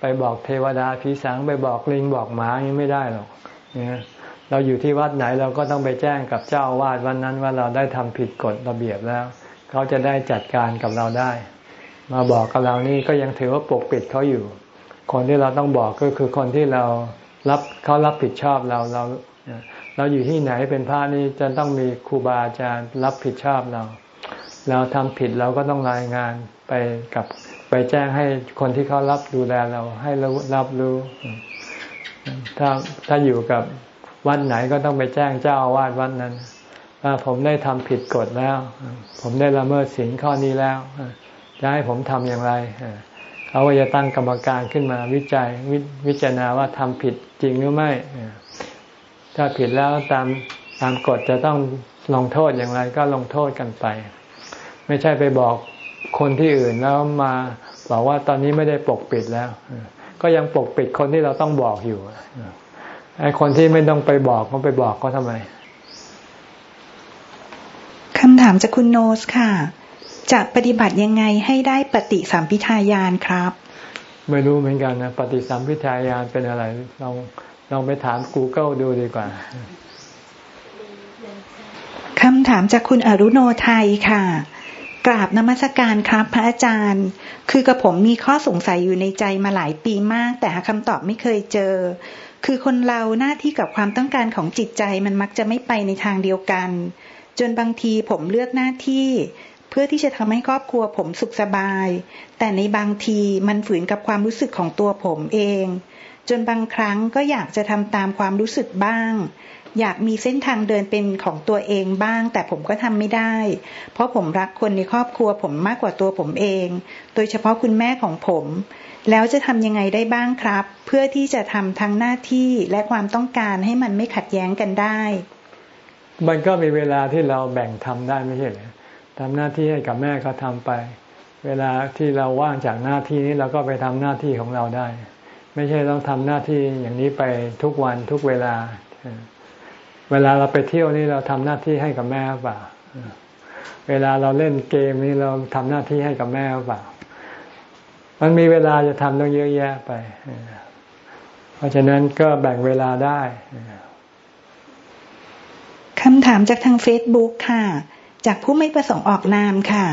ไปบอกเทวดาผีสางไปบอกลิงบอกหมายังไม่ได้หรอก เนี่ยเราอยู่ที่วัดไหนเราก็ต้องไปแจ้งกับเจ้าวาดวันนั้นว่าเราได้ทำผิดกฎระเบียบแล้ว เขาจะได้จัดการกับเราได้ มาบอกกับเรานี่ก็ยังถือว่าปกปิดเขาอยู่ คนที่เราต้องบอกก็คือคนที่เรารับเขารับผิดชอบเราเรา เราอยู่ที่ไหนเป็นพระนี่จะต้องมีครูบาอาจารย์รับผิดชอบเรา เราทำผิดเราก็ต้องรายงานไปกับไปแจ้งให้คนที่เขารับดูแลเราให้รับรู้ ถ้าถ้าอยู่กับวัดไหนก็ต้องไปแจ้งเจ้าอาวาสวัดนั้นว่าผมได้ทำผิดกฎแล้ว ผมได้ละเมิดศีลข้อนี้แล้วจะให้ผมทำอย่างไรเขาก็จะตั้งกรรมการขึ้นมาวิจัยวิจารณาว่าทำผิดจริงหรือไม่ ถ้าผิดแล้วตามตามกฎจะต้องลงโทษอย่างไร ก็ลงโทษกันไป ไม่ใช่ไปบอกคนที่อื่นแล้วมาบอกว่าตอนนี้ไม่ได้ปกปิดแล้ว ก็ยังปกปิดคนที่เราต้องบอกอยู่ไอ้คนที่ไม่ต้องไปบอกก็ไปบอกก็ทำไมคำถามจากคุณโนสค่ะ จะปฏิบัติยังไงให้ได้ปฏิสัมพิทายานครับ ไม่รู้เหมือนกันนะปฏิสัมพิทายานเป็นอะไรลองลองไปถาม Google ดูดีกว่าคำถามจากคุณอรุโนไทยค่ะ กราบนมัสการครับพระอาจารย์ คือกระผมมีข้อสงสัยอยู่ในใจมาหลายปีมาก แต่หาคำตอบไม่เคยเจอ คือคนเราหน้าที่กับความต้องการของจิตใจมันมักจะไม่ไปในทางเดียวกัน จนบางทีผมเลือกหน้าที่ เพื่อที่จะทำให้ครอบครัวผมสุขสบาย แต่ในบางทีมันฝืนกับความรู้สึกของตัวผมเอง จนบางครั้งก็อยากจะทำตามความรู้สึกบ้าง อยากมีเส้นทางเดินเป็นของตัวเองบ้าง แต่ผมก็ทำไม่ได้ เพราะผมรักคนในครอบครัวผมมากกว่าตัวผมเอง โดยเฉพาะคุณแม่ของผม แล้วจะทำยังไงได้บ้างครับ เพื่อที่จะทำทั้งหน้าที่และความต้องการให้มันไม่ขัดแย้งกันได้ มันก็มีเวลาที่เราแบ่งทำได้ไม่ใช่เหรอทำหน้าที่ให้กับแม่ก็ทำไป เวลาที่เราว่างจากหน้าที่นี้เราก็ไปทำหน้าที่ของเราได้ ไม่ใช่ต้องทำหน้าที่อย่างนี้ไปทุกวันทุกเวลา เวลาเราไปเที่ยวนี่เราทำหน้าที่ให้กับแม่เปล่า เวลาเราเล่นเกมนี่เราทำหน้าที่ให้กับแม่เปล่า มันมีเวลาจะทำต้องเยอะแยะไป เพราะฉะนั้นก็แบ่งเวลาได้คำถามจากทางเฟซบุ๊กค่ะ จากผู้ไม่ประสงค์ออกนามค่ะ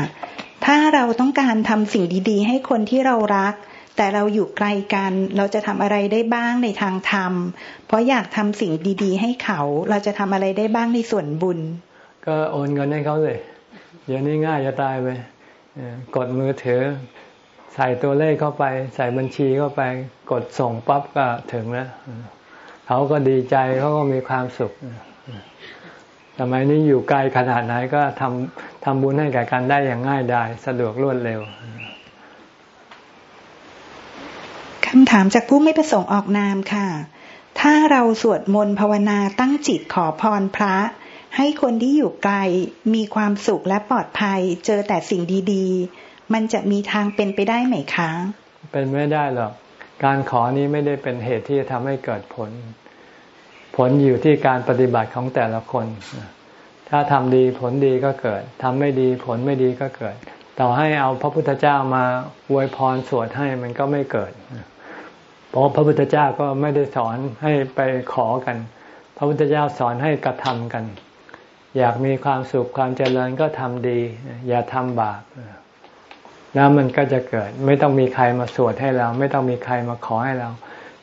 ถ้าเราต้องการทำสิ่งดี ๆ ให้คนที่เรารัก แต่เราอยู่ไกลกัน เราจะทำอะไรได้บ้างในทางธรรม เพราะอยากทำสิ่งดี ๆ ให้เขา เราจะทำอะไรได้บ้างในส่วนบุญ ก็โอนเงินให้เขาเลย เดี๋ยวนี้ง่ายจะตายไปกดมือถือ ใส่ตัวเลขเข้าไป ใส่บัญชีเข้าไป กดส่งปั๊บก็ถึงแล้วเขาก็ดีใจเขาก็มีความสุขสมัยนี้อยู่ไกลขนาดไหนก็ทำทำบุญให้แก่กันได้อย่างง่ายดายสะดวกรวดเร็ว คำถามจากผู้ไม่ประสงค์ออกนามค่ะ ถ้าเราสวดมนต์ภาวนาตั้งจิตขอพรพระ ให้คนที่อยู่ไกล มีความสุขและปลอดภัย เจอแต่สิ่งดีๆ มันจะมีทางเป็นไปได้ไหมคะ เป็นไม่ได้หรอก การขอนี้ไม่ได้เป็นเหตุที่จะทำให้เกิดผล ผลอยู่ที่การปฏิบัติของแต่ละคน ถ้าทำดีผลดีก็เกิดทำไม่ดีผลไม่ดีก็เกิดต่อให้เอาพระพุทธเจ้ามาอวยพรสวดให้มันก็ไม่เกิด เพราะพระพุทธเจ้าก็ไม่ได้สอนให้ไปขอกัน พระพุทธเจ้าสอนให้กระทำกัน อยากมีความสุขความเจริญก็ทำดี อย่าทำบาปแล้วมันก็จะเกิด ไม่ต้องมีใครมาสวดให้เรา ไม่ต้องมีใครมาขอให้เรา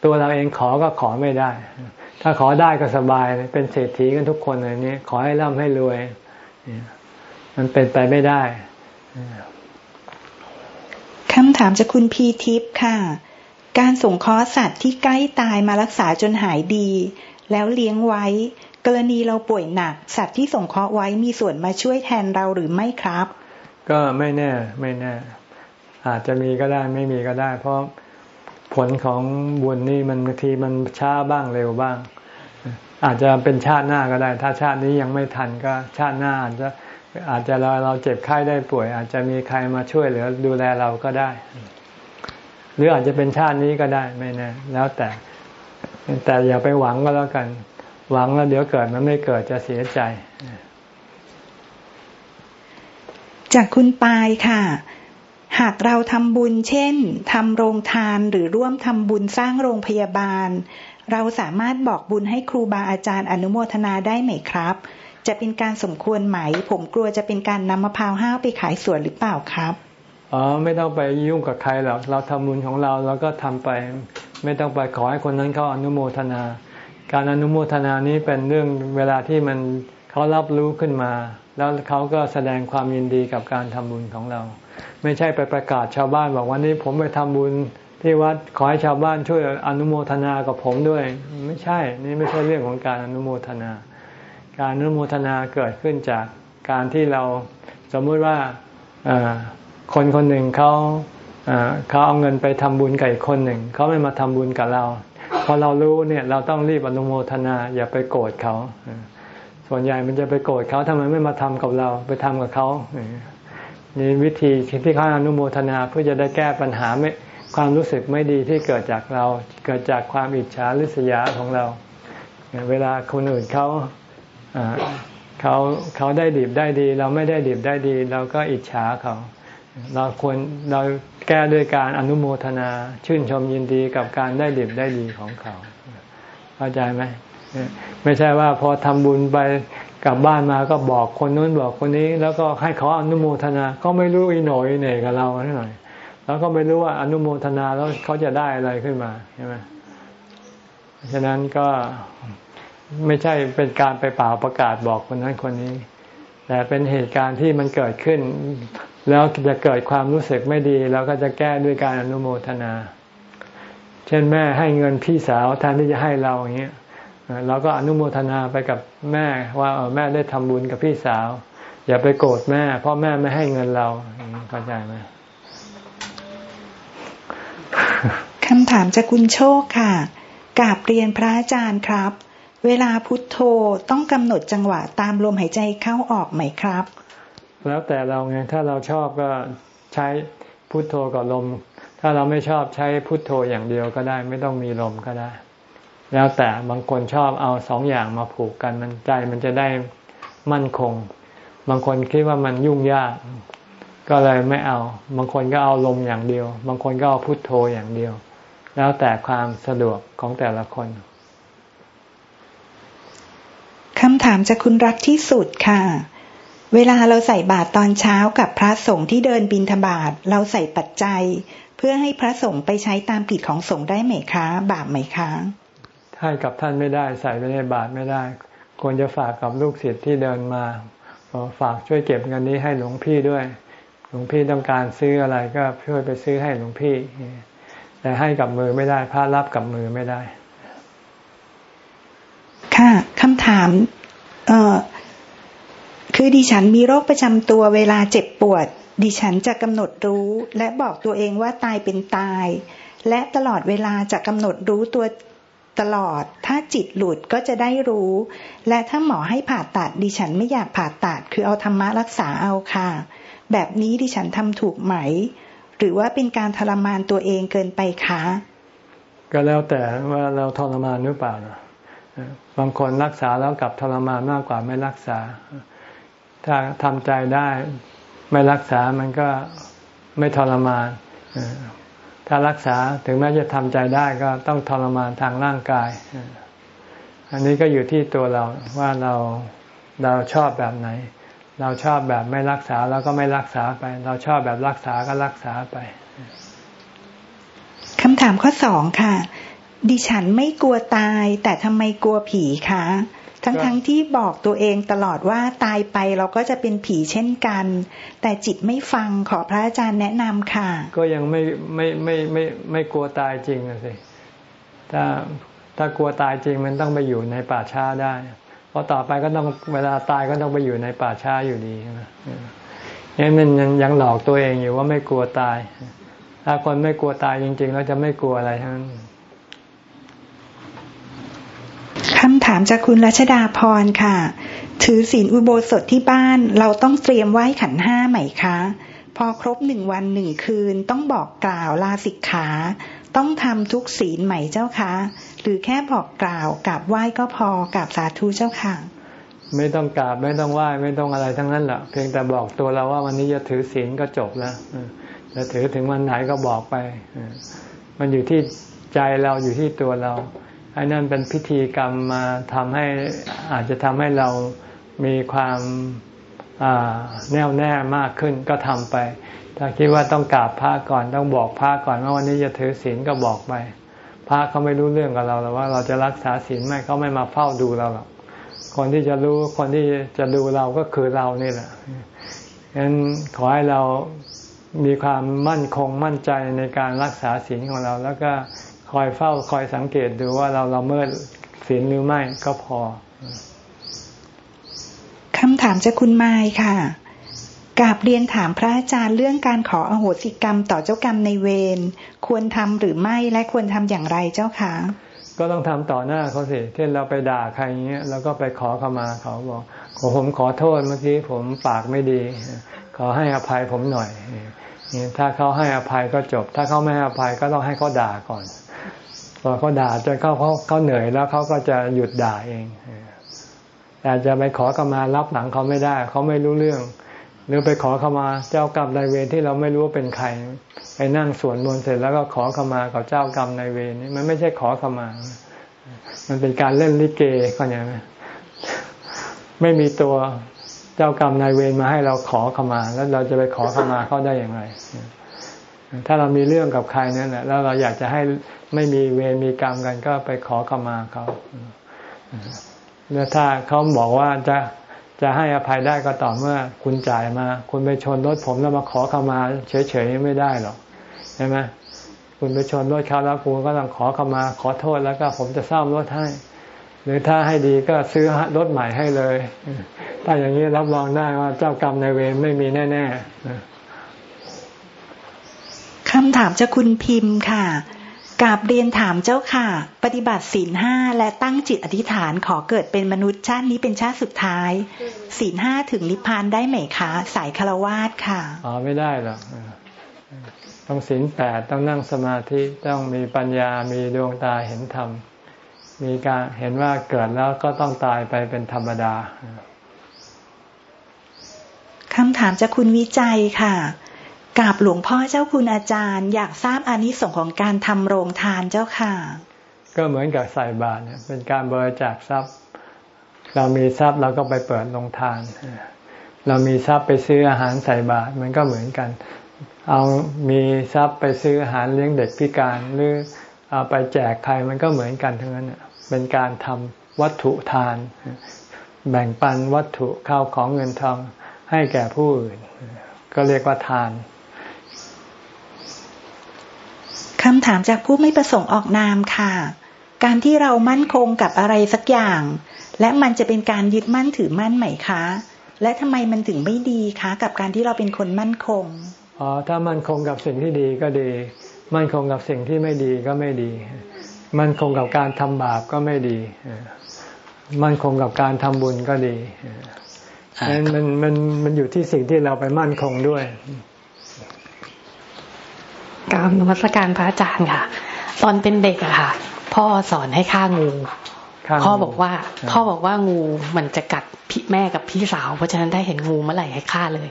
ตัวเราเองขอก็ขอไม่ได้ ถ้าขอได้ก็สบายเป็นเศรษฐีกันทุกคนเลยนี้ขอให้ร่ำให้รวยมันเป็นไปไม่ได้คำถามจากคุณพีทิพย์ค่ะ การส่งคอสัตว์ที่ใกล้ตายมารักษาจนหายดี แล้วเลี้ยงไว้ กรณีเราป่วยหนัก สัตว์ที่ส่งเคราะห์ไว้มีส่วนมาช่วยแทนเราหรือไม่ครับ ก็ไม่แน่ไม่แน่ อาจจะมีก็ได้ไม่มีก็ได้ เพราะผลของบุญนี่มันบางทีมันช้าบ้างเร็วบ้าง อาจจะเป็นชาติหน้าก็ได้ ถ้าชาตินี้ยังไม่ทันก็ชาติหน้าอาจจะอาจจะเราเราเจ็บไข้ได้ป่วย อาจจะมีใครมาช่วยเหลือดูแลเราก็ได้ หรืออาจจะเป็นชาตินี้ก็ได้ไม่แน่แล้วแต่ แต่อย่าไปหวังก็แล้วกัน หวังแล้วเดี๋ยวเกิดมันไม่เกิดจะเสียใจ จากคุณปายค่ะ หากเราทำบุญเช่นทำโรงทานหรือร่วมทำบุญสร้างโรงพยาบาล เราสามารถบอกบุญให้ครูบาอาจารย์อนุโมทนาได้ไหมครับ จะเป็นการสมควรไหม ผมกลัวจะเป็นการนำมะพร้าวห้าวไปขายสวนหรือเปล่าครับ อ๋อไม่ต้องไปยุ่งกับใครหรอกเราทำบุญของเราเราก็ทำไป ไม่ต้องไปขอให้คนนั้นเขาอนุโมทนา การอนุโมทนานี้เป็นเรื่องเวลาที่มันเขารับรู้ขึ้นมา แล้วเขาก็แสดงความยินดีกับการทำบุญของเรา ไม่ใช่ไปประกาศชาวบ้านบอกวันนี้ผมไปทำบุญที่วัดขอให้ชาวบ้านช่วยอนุโมทนากับผมด้วย ไม่ใช่นี่ไม่ใช่เรื่องของการอนุโมทนา การอนุโมทนาเกิดขึ้นจากการที่เราสมมุติว่า คนคนหนึ่งเขาเขาเอาเงินไปทำบุญกับอีกคนหนึ่งเขาไม่มาทำบุญกับเราพอเรารู้เนี่ยเราต้องรีบอนุโมทนาอย่าไปโกรธเขาส่วนใหญ่มันจะไปโกรธเขาทำไมไม่มาทำกับเราไปทำกับเขานี่วิธีที่เขาอนุโมทนาเพื่อจะได้แก้ปัญหาไม่ความรู้สึกไม่ดีที่เกิดจากเรา เกิดจากความอิจฉาริษยาของเรา เวลาคนอื่นเขาเขาเขาได้ดีบได้ดี เราไม่ได้ดีบได้ดี เราก็อิจฉาเขา เราควรเราแก้ด้วยการอนุโมทนา ชื่นชมยินดีกับการได้ดีได้ดีของเขาเข้าใจไหมไม่ใช่ว่าพอทำบุญไปกลับบ้านมาก็บอกคนนู้นบอกคนนี้ แล้วก็ให้เขาอนุโมทนา ก็ไม่รู้อีหน่อยเหน่กับเราเท่าไหร่แล้วก็ไม่รู้ว่าอนุโมทนาแล้วเขาจะได้อะไรขึ้นมาใช่ไหมฉะนั้นก็ไม่ใช่เป็นการไปเป่าประกาศบอกคนนั้นคนนี้ แต่เป็นเหตุการณ์ที่มันเกิดขึ้น แล้วจะเกิดความรู้สึกไม่ดีเราก็จะแก้ด้วยการอนุโมทนา เช่นแม่ให้เงินพี่สาวแทนที่จะให้เราอย่างเงี้ยเราก็อนุโมทนาไปกับแม่ว่าแม่ได้ทำบุญกับพี่สาว อย่าไปโกรธแม่ เพราะแม่ไม่ให้เงินเราเข้าใจไหมคำถามจากคุณโชคค่ะกาบเรียนพระอาจารย์ครับ เวลาพุทโธต้องกำหนดจังหวะตามลมหายใจเข้าออกไหมครับ แล้วแต่เราไงถ้าเราชอบก็ใช้พุทโธกับลม ถ้าเราไม่ชอบใช้พุทโธอย่างเดียวก็ได้ ไม่ต้องมีลมก็ได้ แล้วแต่บางคนชอบเอาสองอย่างมาผูกกันมันใจมันจะได้มั่นคง บางคนคิดว่ามันยุ่งยาก ก็เลยไม่เอา บางคนก็เอาลมอย่างเดียว บางคนก็เอาพุทโธอย่างเดียว แล้วแต่ความสะดวกของแต่ละคนคำถามจากคุณรักที่สุดค่ะ เวลาเราใส่บาตรตอนเช้ากับพระสงฆ์ที่เดินบินทบาทเราใส่ปัจจัย เพื่อให้พระสงฆ์ไปใช้ตามกิจของสงฆ์ได้ไหมคะ บาปไหมคะให้กับท่านไม่ได้ใส่ไปในบาตรไม่ได้ ควรจะฝากกับลูกศิษย์ที่เดินมาฝากช่วยเก็บเงินนี้ให้หลวงพี่ด้วย หลวงพี่ต้องการซื้ออะไรก็ช่วยไปซื้อให้หลวงพี่ แต่ให้กับมือไม่ได้พระรับกับมือไม่ได้ ค่ะคำถาม เอ่อ คือดิฉันมีโรคประจำตัวเวลาเจ็บปวด ดิฉันจะกำหนดรู้ และบอกตัวเองว่าตายเป็นตาย และตลอดเวลาจะกำหนดรู้ตัวตลอด ถ้าจิตหลุดก็จะได้รู้ และถ้าหมอให้ผ่าตัด ดิฉันไม่อยากผ่าตัด คือเอาธรรมะรักษาเอาค่ะ แบบนี้ดิฉันทำถูกไหม หรือว่าเป็นการทรมานตัวเองเกินไปคะ ก็แล้วแต่ว่าเราทรมานหรือเปล่านะบางคนรักษาแล้วกลับทรมานมากกว่าไม่รักษา ถ้าทำใจได้ ไม่รักษามันก็ไม่ทรมาน ถ้ารักษาถึงแม้จะทำใจได้ก็ต้องทรมานทางร่างกาย อันนี้ก็อยู่ที่ตัวเราว่าเราเราชอบแบบไหน เราชอบแบบไม่รักษาแล้วก็ไม่รักษาไป เราชอบแบบรักษาก็รักษาไปคำถามข้อสองค่ะ ดิฉันไม่กลัวตาย แต่ทำไมกลัวผีคะ ทั้งๆทที่บอกตัวเองตลอดว่าตายไปเราก็จะเป็นผีเช่นกัน แต่จิตไม่ฟังขอพระอาจารย์แนะนำค่ะ ก็ยังไม่ไม่ไม่ไม่ไม่กลัวตายจริงสิถ้าถ้ากลัวตายจริงมันต้องไปอยู่ในป่าช้าได้เพราะต่อไปก็ต้องเวลาตายก็ต้องไปอยู่ในป่าช้าอยู่ดีนี่มันยังยังหลอกตัวเองอยู่ว่าไม่กลัวตาย ถ้าคนไม่กลัวตายจริง ๆ แล้วจะไม่กลัวอะไรทั้งนั้นคำ ถามจากคุณรัชดาพรค่ะ ถือศีลอุโบสถที่บ้านเราต้องเตรียมไหว้ขันห้าไหมคะ พอครบหนึ่งวันหนึ่งคืนต้องบอกกล่าวลาสิกขา ต้องทำทุกศีลไหมเจ้าคะ หรือแค่บอกกล่าวกราบไหว้ก็พอกราบสาธุเจ้าค่ะ ไม่ต้องกราบไม่ต้องไหว้ไม่ต้องอะไรทั้งนั้นแหละเพียงแต่บอกตัวเราว่าวันนี้จะถือศีลก็จบแล้วจะถือถึงวันไหนก็บอกไป มันอยู่ที่ใจเราอยู่ที่ตัวเรา อ้นั่นเป็นพิธีกรรมมาทำให้อาจจะทำให้เรามีความแน่วแน่มากขึ้นก็ทำไป ถ้าคิดว่าต้องกราบพระก่อนต้องบอกพระก่อนว่าวันนี้จะถือศีลก็บอกไป พระเขาไม่รู้เรื่องกับเราหรอกว่าเราจะรักษาศีลไหมเขาไม่มาเฝ้าดูเราหรอกคนที่จะรู้คนที่จะดูเราก็คือเรานี่แหละฉะนั้นขอให้เรามีความมั่นคงมั่นใจในการรักษาศีลของเรา แล้วก็ คอยเฝ้าคอยสังเกตดูว่าเราเราเมิดศีลหรือไม่ก็พอคำถามจากคุณไมค์ค่ะกาบเรียนถามพระอาจารย์เรื่องการขออโหสิกรรมต่อเจ้ากรรมในเวรควรทำหรือไม่และควรทำอย่างไรเจ้าคะก็ต้องทำต่อหน้าเขาสิเช่นเราไปด่าใครเงี้ยแล้วก็ไปขอเข้ามาเขาบอกผมขอโทษเมื่อกี้ผมปากไม่ดี ขอให้อภัยผมหน่อยถ้าเขาให้อภัยก็จบ ถ้าเขาไม่ให้อภัยก็ต้องให้เขาด่าก่อน พอเขาด่าจนเขาเขาเขาเหนื่อยแล้วเขาก็จะหยุดด่าเองแต่จะไปขอเข้ามารับหลังเขาไม่ได้ เขาไม่รู้เรื่อง หรือไปขอเข้ามาเจ้ากรรมนายเวรที่เราไม่รู้ว่าเป็นใครไปนั่งสวดมนต์เสร็จแล้วก็ขอเข้ามากับเจ้ากรรมนายเวรนี่มันไม่ใช่ขอเข้ามา มันเป็นการเล่นลิเกเขาเนี่ยไม่มีตัวเจ้ากรรมนายเวรมาให้เราขอเข้ามา แล้วเราจะไปขอเข้ามาเขาได้อย่างไร ถ้าเรามีเรื่องกับใครนั่นแหละแล้วเราอยากจะให้ไม่มีเวรมีกรรมกันก็ไปขอขมาเขาแล้วถ้าเขาบอกว่าจะจะให้อภัยได้ก็ต่อเมื่อ คุณจ่ายมา คุณไปชนรถผมแล้วมาขอขมา เฉยๆไม่ได้หรอกใช่ไหมคุณไปชนรถเขาแล้วคุณก็ต้องขอขมา ขอโทษแล้วก็ผมจะซ่อมรถให้ หรือถ้าให้ดีก็ซื้อรถใหม่ให้เลย ถ้าอย่างนี้รับรองได้ว่าเจ้ากรรมในเวรไม่มีแน่ ๆ ถามจากคุณพิมพ์ค่ะกราบเรียนถามเจ้าค่ะ ปฏิบัติศีลห้าและตั้งจิตอธิษฐานขอเกิดเป็นมนุษย์ชาตินี้เป็นชาติสุดท้ายศีลห้าถึงนิพพานได้ไหมคะ สายคารวาสค่ะอ๋อไม่ได้หรอกต้องศีลแปดต้องนั่งสมาธิต้องมีปัญญามีดวงตาเห็นธรรม มีการเห็นว่าเกิดแล้วก็ต้องตายไปเป็นธรรมดาคำถามจากคุณวิจัยค่ะ กราบหลวงพ่อเจ้าคุณอาจารย์ อยากทราบอานิสงส์ของการทำโรงทานเจ้าค่ะ ก็เหมือนกับใส่บาตรเนี่ยเป็นการบริจาคทรัพย์ เรามีทรัพย์เราก็ไปเปิดโรงทาน เรามีทรัพย์ไปซื้ออาหารใส่บาตรมันก็เหมือนกัน เอามีทรัพย์ไปซื้ออาหารเลี้ยงเด็กพิการหรือเอาไปแจกใครมันก็เหมือนกันทั้งนั้นเป็นการทำวัตถุทาน แบ่งปันวัตถุข้าวของเงินทองให้แก่ผู้อื่น ก็เรียกว่าทาน คำถามจากผู้ไม่ประสงค์ออกนามค่ะ การที่เรามั่นคงกับอะไรสักอย่าง และมันจะเป็นการยึดมั่นถือมั่นไหมคะ และทำไมมันถึงไม่ดีคะ กับการที่เราเป็นคนมั่นคงอ๋อถ้ามั่นคงกับสิ่งที่ดีก็ดี มั่นคงกับสิ่งที่ไม่ดีก็ไม่ดี มั่นคงกับการทำบาปก็ไม่ดี มั่นคงกับการทำบุญก็ดีมันมันมันมันอยู่ที่สิ่งที่เราไปมั่นคงด้วย กรรมนมัสการพระอาจารย์ค่ะ ตอนเป็นเด็กอะค่ะ พ่อสอนให้ฆ่างูพ่อบอกว่า พ่อบอกว่างูมันจะกัดพี่แม่กับพี่สาว เพราะฉะนั้นได้เห็นงูเมื่อไหร่ให้ฆ่าเลย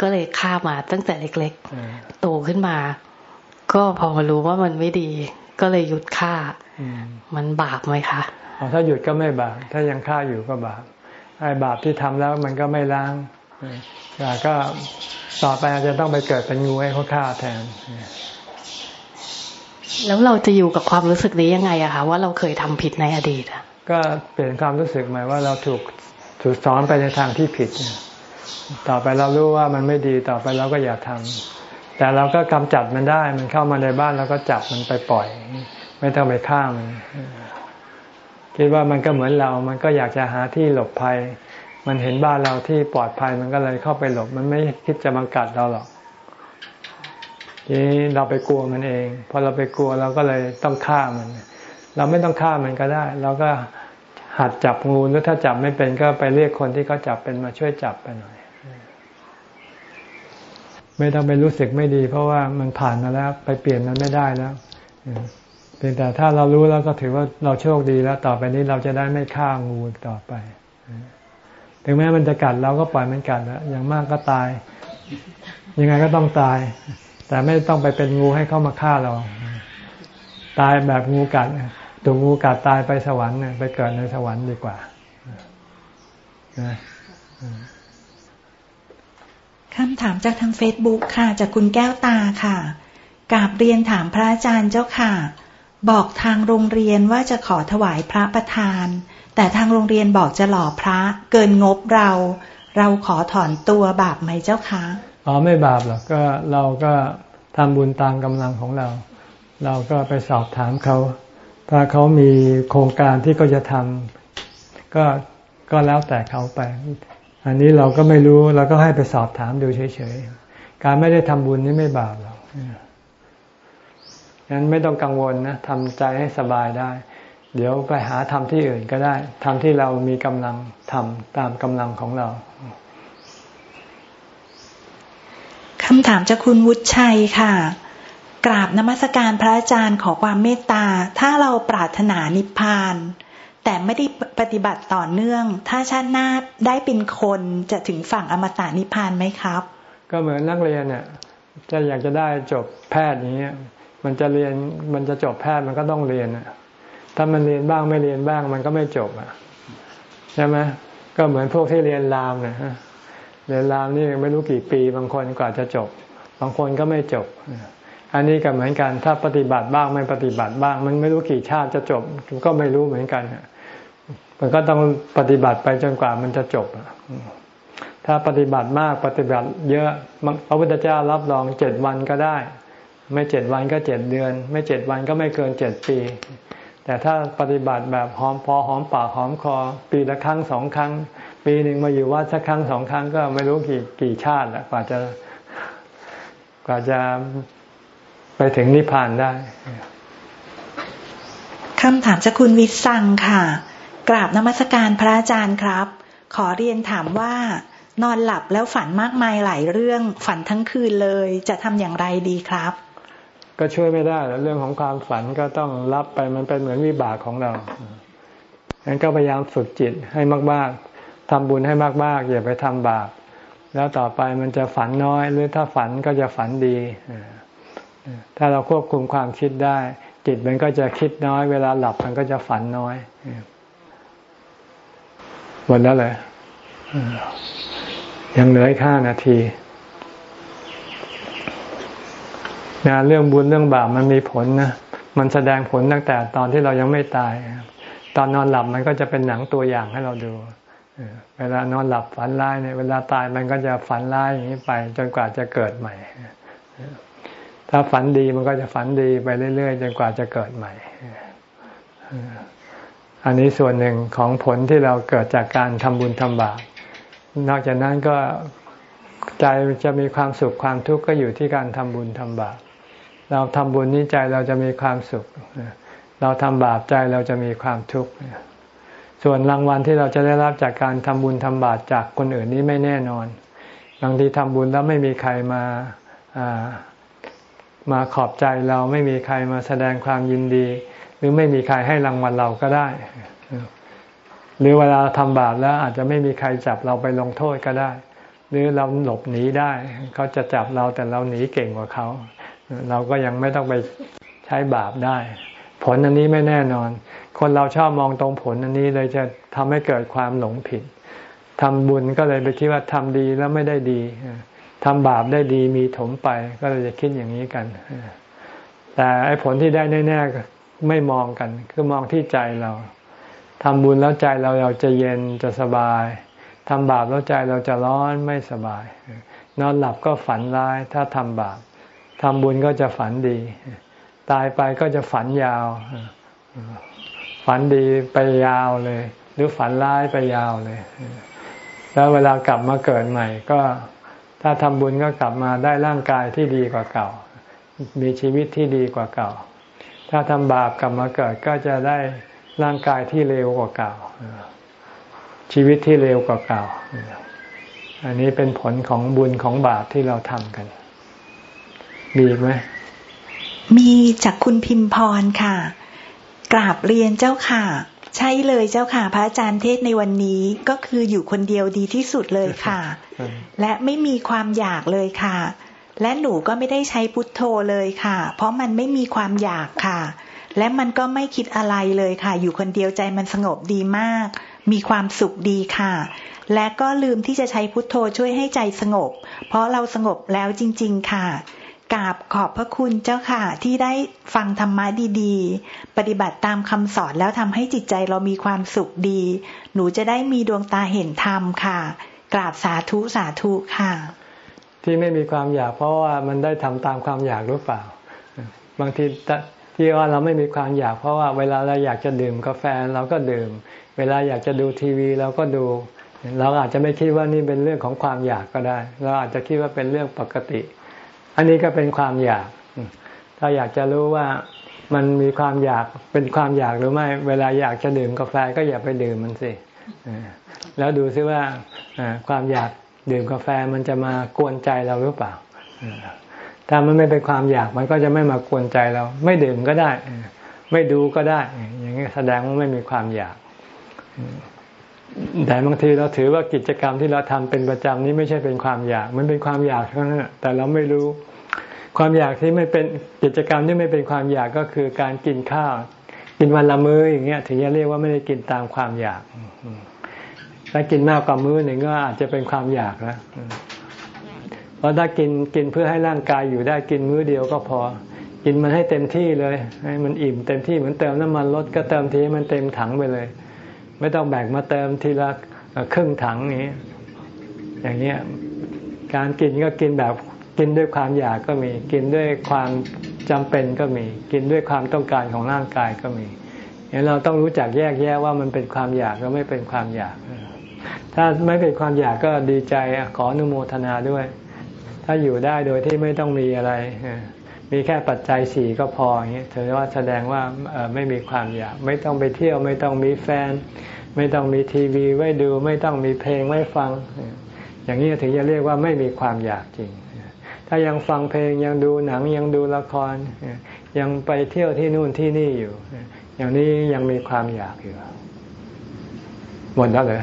ก็เลยฆ่ามาตั้งแต่เล็กๆ โตขึ้นมา ก็พอมารู้ว่ามันไม่ดี ก็เลยหยุดฆ่า มันบาปไหมคะถ้าหยุดก็ไม่บาปถ้ายังฆ่าอยู่ก็บาปไอ้บาปที่ทำแล้วมันก็ไม่ล้าง แต่ก็ต่อไปอาจจะต้องไปเกิดเป็นงูให้เขาฆ่าแทน แล้วเราจะอยู่กับความรู้สึกนี้ยังไงอะคะว่าเราเคยทำผิดในอดีตอะก็เปลี่ยนความรู้สึกใหม่ว่าเราถูกถูกสอนไปในทางที่ผิด ต่อไปเรารู้ว่ามันไม่ดีต่อไปเราก็อย่าทำแต่เราก็กำจัดมันได้ มันเข้ามาในบ้านเราก็จับมันไปปล่อย ไม่ต้องไปฆ่ามัน คิดว่ามันก็เหมือนเรา มันก็อยากจะหาที่หลบภัย มันเห็นบ้านเราที่ปลอดภัยมันก็เลยเข้าไปหลบ มันไม่คิดจะมากัดเราหรอกทีนี้เราไปกลัวมันเอง พอเราไปกลัวเราก็เลยต้องฆ่ามัน เราไม่ต้องฆ่ามันก็ได้ เราก็หัดจับงูหรือถ้าจับไม่เป็นก็ไปเรียกคนที่เขาจับเป็นมาช่วยจับไปหน่อย ไม่ต้องไปรู้สึกไม่ดี เพราะว่ามันผ่านมาแล้ว ไปเปลี่ยนมันไม่ได้แล้วเพียงแต่ถ้าเรารู้แล้วก็ถือว่าเราโชคดีแล้ว ต่อไปนี้เราจะได้ไม่ฆ่างูต่อไป ถึงแม้มันจะกัดเราก็ปล่อยมันกัดแล้วอย่างมากก็ตาย ยังไงก็ต้องตาย แต่ไม่ต้องไปเป็นงูให้เข้ามาฆ่าเรา ตายแบบงูกัดตัวงูกัดตายไปสวรรค์ไปเกิดในสวรรค์ดีกว่าคำถามจากทางเฟซบุ๊กค่ะ จากคุณแก้วตาค่ะกราบเรียนถามพระอาจารย์เจ้าค่ะ บอกทางโรงเรียนว่าจะขอถวายพระประธาน แต่ทางโรงเรียนบอกจะหล่อพระเกินงบเรา เราขอถอนตัวบาปไหมเจ้าคะอ๋อไม่บาปหรอกก็เราก็ทำบุญตามกำลังของเรา เราก็ไปสอบถามเขา ถ้าเขามีโครงการที่เขาจะทำก็ก็แล้วแต่เขาไป อันนี้เราก็ไม่รู้เราก็ให้ไปสอบถามดูเฉยๆ การไม่ได้ทำบุญนี่ไม่บาปหรอกงั้นไม่ต้องกังวลนะทำใจให้สบายได้ เดี๋ยวไปหาทำที่อื่นก็ได้ทำที่เรามีกำลังทำตามกำลังของเราคำถามจากคุณวุฒิชัยค่ะ กราบนมัสการพระอาจารย์ขอความเมตตา ถ้าเราปรารถนานิพพาน แต่ไม่ได้ปฏิบัติต่อเนื่อง ถ้าชาติหน้าได้เป็นคนจะถึงฝั่งอมตะนิพพานไหมครับ ก็เหมือนนักเรียนเนี่ยจะอยากจะได้จบแพทย์อย่างเงี้ยมันจะเรียนมันจะจบแพทย์มันก็ต้องเรียนอะ ถ้ามันเรียนบ้างไม่เรียนบ้าง มันก็ไม่จบอะใช่ไหมก็เหมือนพวกที่เรียนรามนี่ยเรียนรามนี่ไม่รู้กี่ปีบางคนกว่าจะจบ บางคนก็ไม่จบ อันนี้ก็เหมือนกันถ้าปฏิบัติบ้างไม่ปฏิบัติบ้าง มันไม่รู้กี่ชาติจะจบ ก็ไม่รู้เหมือนกันมันก็ต้องปฏิบัติไปจนกว่ามันจะจบถ้าปฏิบัติมากปฏิบัติเยอะพระพุทธเจ้ารับรองเจ็ดวันก็ได้ ไม่เจ็ดวันก็เจ็ดเดือน ไม่เจ็ดวันก็ไม่เกินเจ็ดปี แต่ถ้าปฏิบัติแบบหอมพอหอมปากหอมคอ ปีละครั้งสองครั้ง ปีหนึ่งมาอยู่วัดสักครั้งสองครั้งก็ไม่รู้กี่กี่ชาติแล้วกว่าจะกว่าจะไปถึงนิพพานได้คำถามจากคุณวิสังค่ะ กราบนมัสการพระอาจารย์ครับ ขอเรียนถามว่า นอนหลับแล้วฝันมากมายหลายเรื่อง ฝันทั้งคืนเลย จะทำอย่างไรดีครับ ก็ช่วยไม่ได้เรื่องของความฝันก็ต้องรับไปมันเป็นเหมือนวิบากของเรางั้นก็พยายามฝึกจิตให้มาก ๆทำบุญให้มาก ๆ อย่าไปทำบาป แล้วต่อไปมันจะฝันน้อย หรือถ้าฝันก็จะฝันดี ถ้าเราควบคุมความคิดได้ จิตมันก็จะคิดน้อย เวลาหลับมันก็จะฝันน้อย หมดแล้วเลยยังเหลืออีกห้านาที นะเรื่องบุญเรื่องบาปมันมีผลนะ มันแสดงผลตั้งแต่ตอนที่เรายังไม่ตาย ตอนนอนหลับมันก็จะเป็นหนังตัวอย่างให้เราดูเวลานอนหลับฝันร้ายเนี่ยเวลาตายมันก็จะฝันร้ายอย่างนี้ไป จนกว่าจะเกิดใหม่ ถ้าฝันดีมันก็จะฝันดีไปเรื่อยๆ จนกว่าจะเกิดใหม่ อันนี้ส่วนหนึ่งของผลที่เราเกิดจากการทำบุญทำบาป นอกจากนั้นก็ใจจะมีความสุขความทุกข์ก็อยู่ที่การทำบุญทำบาป เราทำบุญนี้ใจเราจะมีความสุข เราทำบาปใจเราจะมีความทุกข์ส่วนรางวัลที่เราจะได้รับจากการทำบุญทำบาปจากคนอื่นนี้ไม่แน่นอน บางทีทำบุญแล้วไม่มีใครมามาขอบใจเราไม่มีใครมาแสดงความยินดี หรือไม่มีใครให้รางวัลเราก็ได้ หรือเวลาทำบาปแล้วอาจจะไม่มีใครจับเราไปลงโทษก็ได้ หรือเราหลบหนีได้เขาจะจับเราแต่เราหนีเก่งกว่าเขา เราก็ยังไม่ต้องไปใช้บาปได้ ผลอันนี้ไม่แน่นอน คนเราชอบมองตรงผลอันนี้เลยจะทำให้เกิดความหลงผิดทำบุญก็เลยไปคิดว่าทำดีแล้วไม่ได้ดีทำบาปได้ดีมีถมไป ก็เลยจะคิดอย่างนี้กัน แต่ไอ้ผลที่ได้แน่ๆไม่มองกัน คือมองที่ใจเราทำบุญแล้วใจเราเราจะเย็นจะสบายทำบาปแล้วใจเราจะร้อนไม่สบาย นอนหลับก็ฝันร้ายถ้าทำบาป ทำบุญก็จะฝันดี ตายไปก็จะฝันยาว ฝันดีไปยาวเลย หรือฝันร้ายไปยาวเลย แล้วเวลากลับมาเกิดใหม่ ก็ถ้าทำบุญก็กลับมาได้ร่างกายที่ดีกว่าเก่า มีชีวิตที่ดีกว่าเก่า ถ้าทำบาปกลับมาเกิดก็จะได้ร่างกายที่เร็วกว่าเก่า ชีวิตที่เร็วกว่าเก่า อันนี้เป็นผลของบุญของบาปที่เราทำกัน มีไหมมีจากคุณพิมพรค่ะ กราบเรียนเจ้าค่ะ ใช่เลยเจ้าค่ะ พระอาจารย์เทศในวันนี้ก็คืออยู่คนเดียวดีที่สุดเลยค่ะ และไม่มีความอยากเลยค่ะ และหนูก็ไม่ได้ใช้พุทโธเลยค่ะ เพราะมันไม่มีความอยากค่ะ และมันก็ไม่คิดอะไรเลยค่ะ อยู่คนเดียวใจมันสงบดีมาก มีความสุขดีค่ะ และก็ลืมที่จะใช้พุทโธช่วยให้ใจสงบ เพราะเราสงบแล้วจริง ๆ ค่ะ กราบขอบพระคุณเจ้าค่ะ ที่ได้ฟังธรรมะดีๆ ปฏิบัติตามคำสอนแล้วทำให้จิตใจเรามีความสุขดี หนูจะได้มีดวงตาเห็นธรรมค่ะ กราบสาธุสาธุค่ะ ที่ไม่มีความอยากเพราะว่ามันได้ทำตามความอยากหรือเปล่า บางทีที่ว่าเราไม่มีความอยากเพราะว่าเวลาเราอยากจะดื่มกาแฟเราก็ดื่ม เวลาอยากจะดูทีวีเราก็ดู เราอาจจะไม่คิดว่านี่เป็นเรื่องของความอยากก็ได้ เราอาจจะคิดว่าเป็นเรื่องปกติ อันนี้ก็เป็นความอยาก ถ้าอยากจะรู้ว่ามันมีความอยากเป็นความอยากหรือไม่ เวลาอยากจะดื่มกาแฟก็อย่าไปดื่มมันสิแล้วดูซิว่าความอยากดื่มกาแฟมันจะมากวนใจเราหรือเปล่า ถ้ามันไม่เป็นความอยากมันก็จะไม่มากวนใจเรา ไม่ดื่มก็ได้ ไม่ดูก็ได้ อย่างนี้แสดงว่าไม่มีความอยาก แต่บางทีเราถือว่ากิจกรรมที่เราทำเป็นประจำนี้ไม่ใช่เป็นความอยาก มันเป็นความอยากเท่านั้นแต่เราไม่รู้ ความอยากที่ไม่เป็นกิจกรรมที่ไม่เป็นความอยากก็คือการกินข้าว กินวันละมื้ออย่างเงี้ยถึงจะเรียกว่าไม่ได้กินตามความอยากถ้ากินมากกว่ามื้อหนึ่งก็อาจจะเป็นความอยากแล้วเพราะถ้ากินกินเพื่อให้ร่างกายอยู่ได้กินมื้อเดียวก็พอ กินมันให้เต็มที่เลย ให้มันอิ่มเต็มที่เหมือนเติมน้ำมันรถก็เติมทีให้มันเต็มถังไปเลย ไม่ต้องแบ่งมาเติมทีละครึ่งถังนี้ อย่างเนี้ยการกินก็กินแบบ กินด้วยความอยากก็มี กินด้วยความจำเป็นก็มี กินด้วยความต้องการของร่างกายก็มีเนี่ยเราต้องรู้จักแยกแยะว่ามันเป็นความอยากก็ไม่เป็นความอยาก ถ้าไม่เป็นความอยากก็ดีใจขออนุโมทนาด้วย ถ้าอยู่ได้โดยที่ไม่ต้องมีอะไร มีแค่ปัจจัยสี่ก็พออย่างเงี้ยถือว่าแสดงว่าไม่มีความอยาก ไม่ต้องไปเที่ยว ไม่ต้องมีแฟน ไม่ต้องมีทีวีไว้ดู ไม่ต้องมีเพลงไว้ฟัง อย่างนี้ถึงจะเรียกว่าไม่มีความอยากจริง ถ้ายังฟังเพลงยังดูหนังยังดูละคร ยังไปเที่ยวที่นู่นที่นี่อยู่ อย่างนี้ยังมีความอยากอยู่หมดแล้วเลย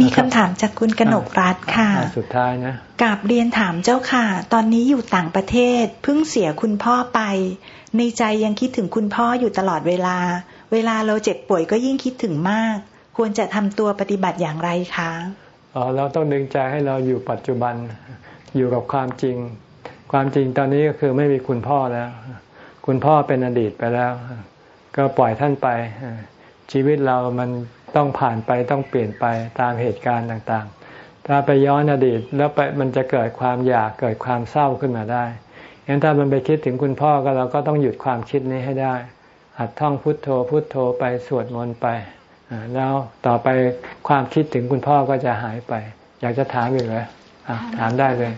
มีคำถามจากคุณกนกรัฐค่ะ สุดท้ายนะกาบเรียนถามเจ้าค่ะ ตอนนี้อยู่ต่างประเทศ เพิ่งเสียคุณพ่อไป ในใจยังคิดถึงคุณพ่ออยู่ตลอดเวลา เวลาเราเจ็บป่วยก็ยิ่งคิดถึงมาก ควรจะทำตัวปฏิบัติอย่างไรคะอ๋อเราต้องดึงใจให้เราอยู่ปัจจุบัน อยู่กับความจริง ความจริงตอนนี้ก็คือไม่มีคุณพ่อแล้ว คุณพ่อเป็นอดีตไปแล้ว ก็ปล่อยท่านไป ชีวิตเรามันต้องผ่านไปต้องเปลี่ยนไปตามเหตุการณ์ต่างๆ ถ้าไปย้อนอดีตแล้วไปมันจะเกิดความอยากเกิดความเศร้าขึ้นมาได้งั้นถ้ามันไปคิดถึงคุณพ่อก็เราก็ต้องหยุดความคิดนี้ให้ได้ หัดท่องพุทโธ พุทโธไปสวดมนต์ไป แล้วต่อไปความคิดถึงคุณพ่อก็จะหายไป อยากจะถามอีกเลย ถามได้เลย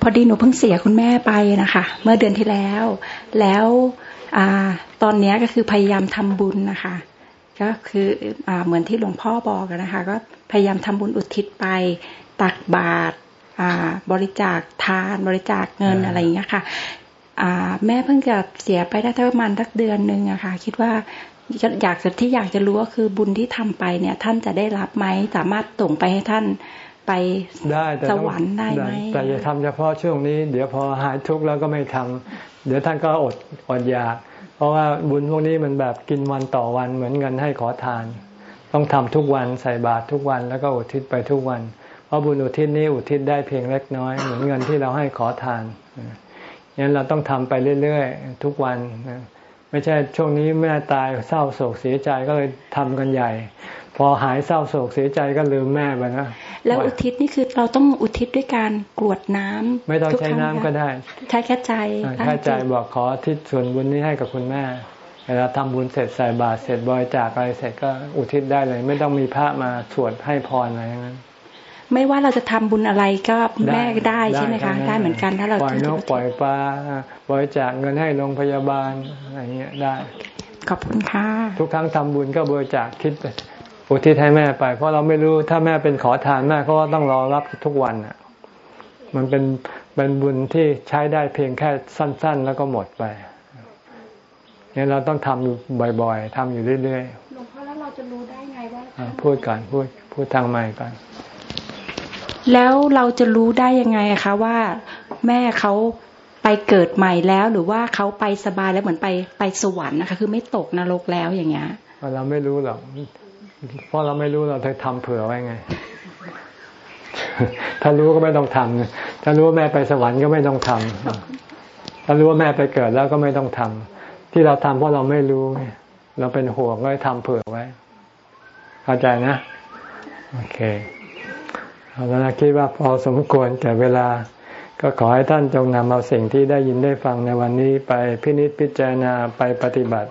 พอดีหนูเพิ่งเสียคุณแม่ไปนะคะ เมื่อเดือนที่แล้ว แล้วอตอนนี้ก็คือพยายามทำบุญนะคะ ก็คืออเหมือนที่หลวงพ่อบอกนะคะ ก็พยายามทำบุญอุทิศไปตักบาตรบริจาคทานบริจาคเงินอะไรอย่างเงี้ยค่ะแม่เพิ่งจะเสียไปได้ประมาณสักเดือนหนึ่งอะค่ะ คิดว่าอยากจะที่อยากจะรู้ก็คือบุญที่ทำไปเนี่ย ท่านจะได้รับไหมสามารถส่งไปให้ท่าน ไปได้สวรรค์ได้ไหมแต่อย่าทำเฉพาะช่วงนี้ เดี๋ยวพอหายทุกข์แล้วก็ไม่ทำเดี๋ยวท่านก็อดอดอยาก เพราะว่าบุญพวกนี้มันแบบกินวันต่อวันเหมือนเงินให้ขอทาน ต้องทำทุกวันใส่บาตรทุกวันแล้วก็อุทิศไปทุกวัน เพราะบุญอุทิศนี้อุทิศได้เพียงเล็กน้อย เหมือนเงินที่เราให้ขอทานงั้นเราต้องทำไปเรื่อยๆ ทุกวัน ไม่ใช่ช่วงนี้แม่ตายเศร้าโศกเสียใจก็เลยทำกันใหญ่ พอหายเศร้าโศกเสียใจก็ลืมแม่ไปนะ แล้วอุทิศนี่คือเราต้องอุทิศด้วยการกรวดน้ำไม่ต้องใช้น้ำก็ได้ ใช้แค่ใจแค่ใจบอกขอทิศส่วนบุญนี้ให้กับคุณแม่เวลาทำบุญเสร็จใส่บาตรเสร็จบริจาคอะไรเสร็จก็อุทิศได้เลย ไม่ต้องมีพระมาสวดให้พรอะไรอย่างนั้นไม่ว่าเราจะทำบุญอะไรก็แม่ได้ใช่ไหมคะได้เหมือนกันถ้าเราปล่อยนกปล่อยปลาบริจาคเงินให้โรงพยาบาลอะไรเงี้ยได้ ขอบคุณค่ะทุกครั้งทำบุญก็บริจาคคิด อุทิศให้แม่ไป เพราะเราไม่รู้ถ้าแม่เป็นขอทานแม่ก็ต้องรอรับทุกวันอะ มันเป็นเป็นบุญที่ใช้ได้เพียงแค่สั้น ๆ แล้วก็หมดไปเนี่ยเราต้องทำบ่อยๆทำอยู่เรื่อยๆหลวงพ่อแล้วเราจะรู้ได้ไงว่าพูดก่อนพูดพูดทางใหม่ก่อนแล้วเราจะรู้ได้ยังไงคะว่าแม่เขาไปเกิดใหม่แล้วหรือว่าเขาไปสบายแล้วเหมือนไปไปสวรรค์นะคะ คือไม่ตกนรกแล้วอย่างเงี้ยเราไม่รู้หรอก เพราะเราไม่รู้เราจะทำเผื่อไว้ไง ถ้ารู้ก็ไม่ต้องทำถ้ารู้ว่าแม่ไปสวรรค์ก็ไม่ต้องทำถ้ารู้ว่าแม่ไปเกิดแล้วก็ไม่ต้องทำที่เราทำเพราะเราไม่รู้เราเป็นห่วงก็ทำเผื่อไว้ เข้าใจนะ โอเคเอาละคิดว่าพอสมควรแก่เวลา ก็ขอให้ท่านจงนำเอาสิ่งที่ได้ยินได้ฟังในวันนี้ไปพินิจพิจารณาไปปฏิบัติ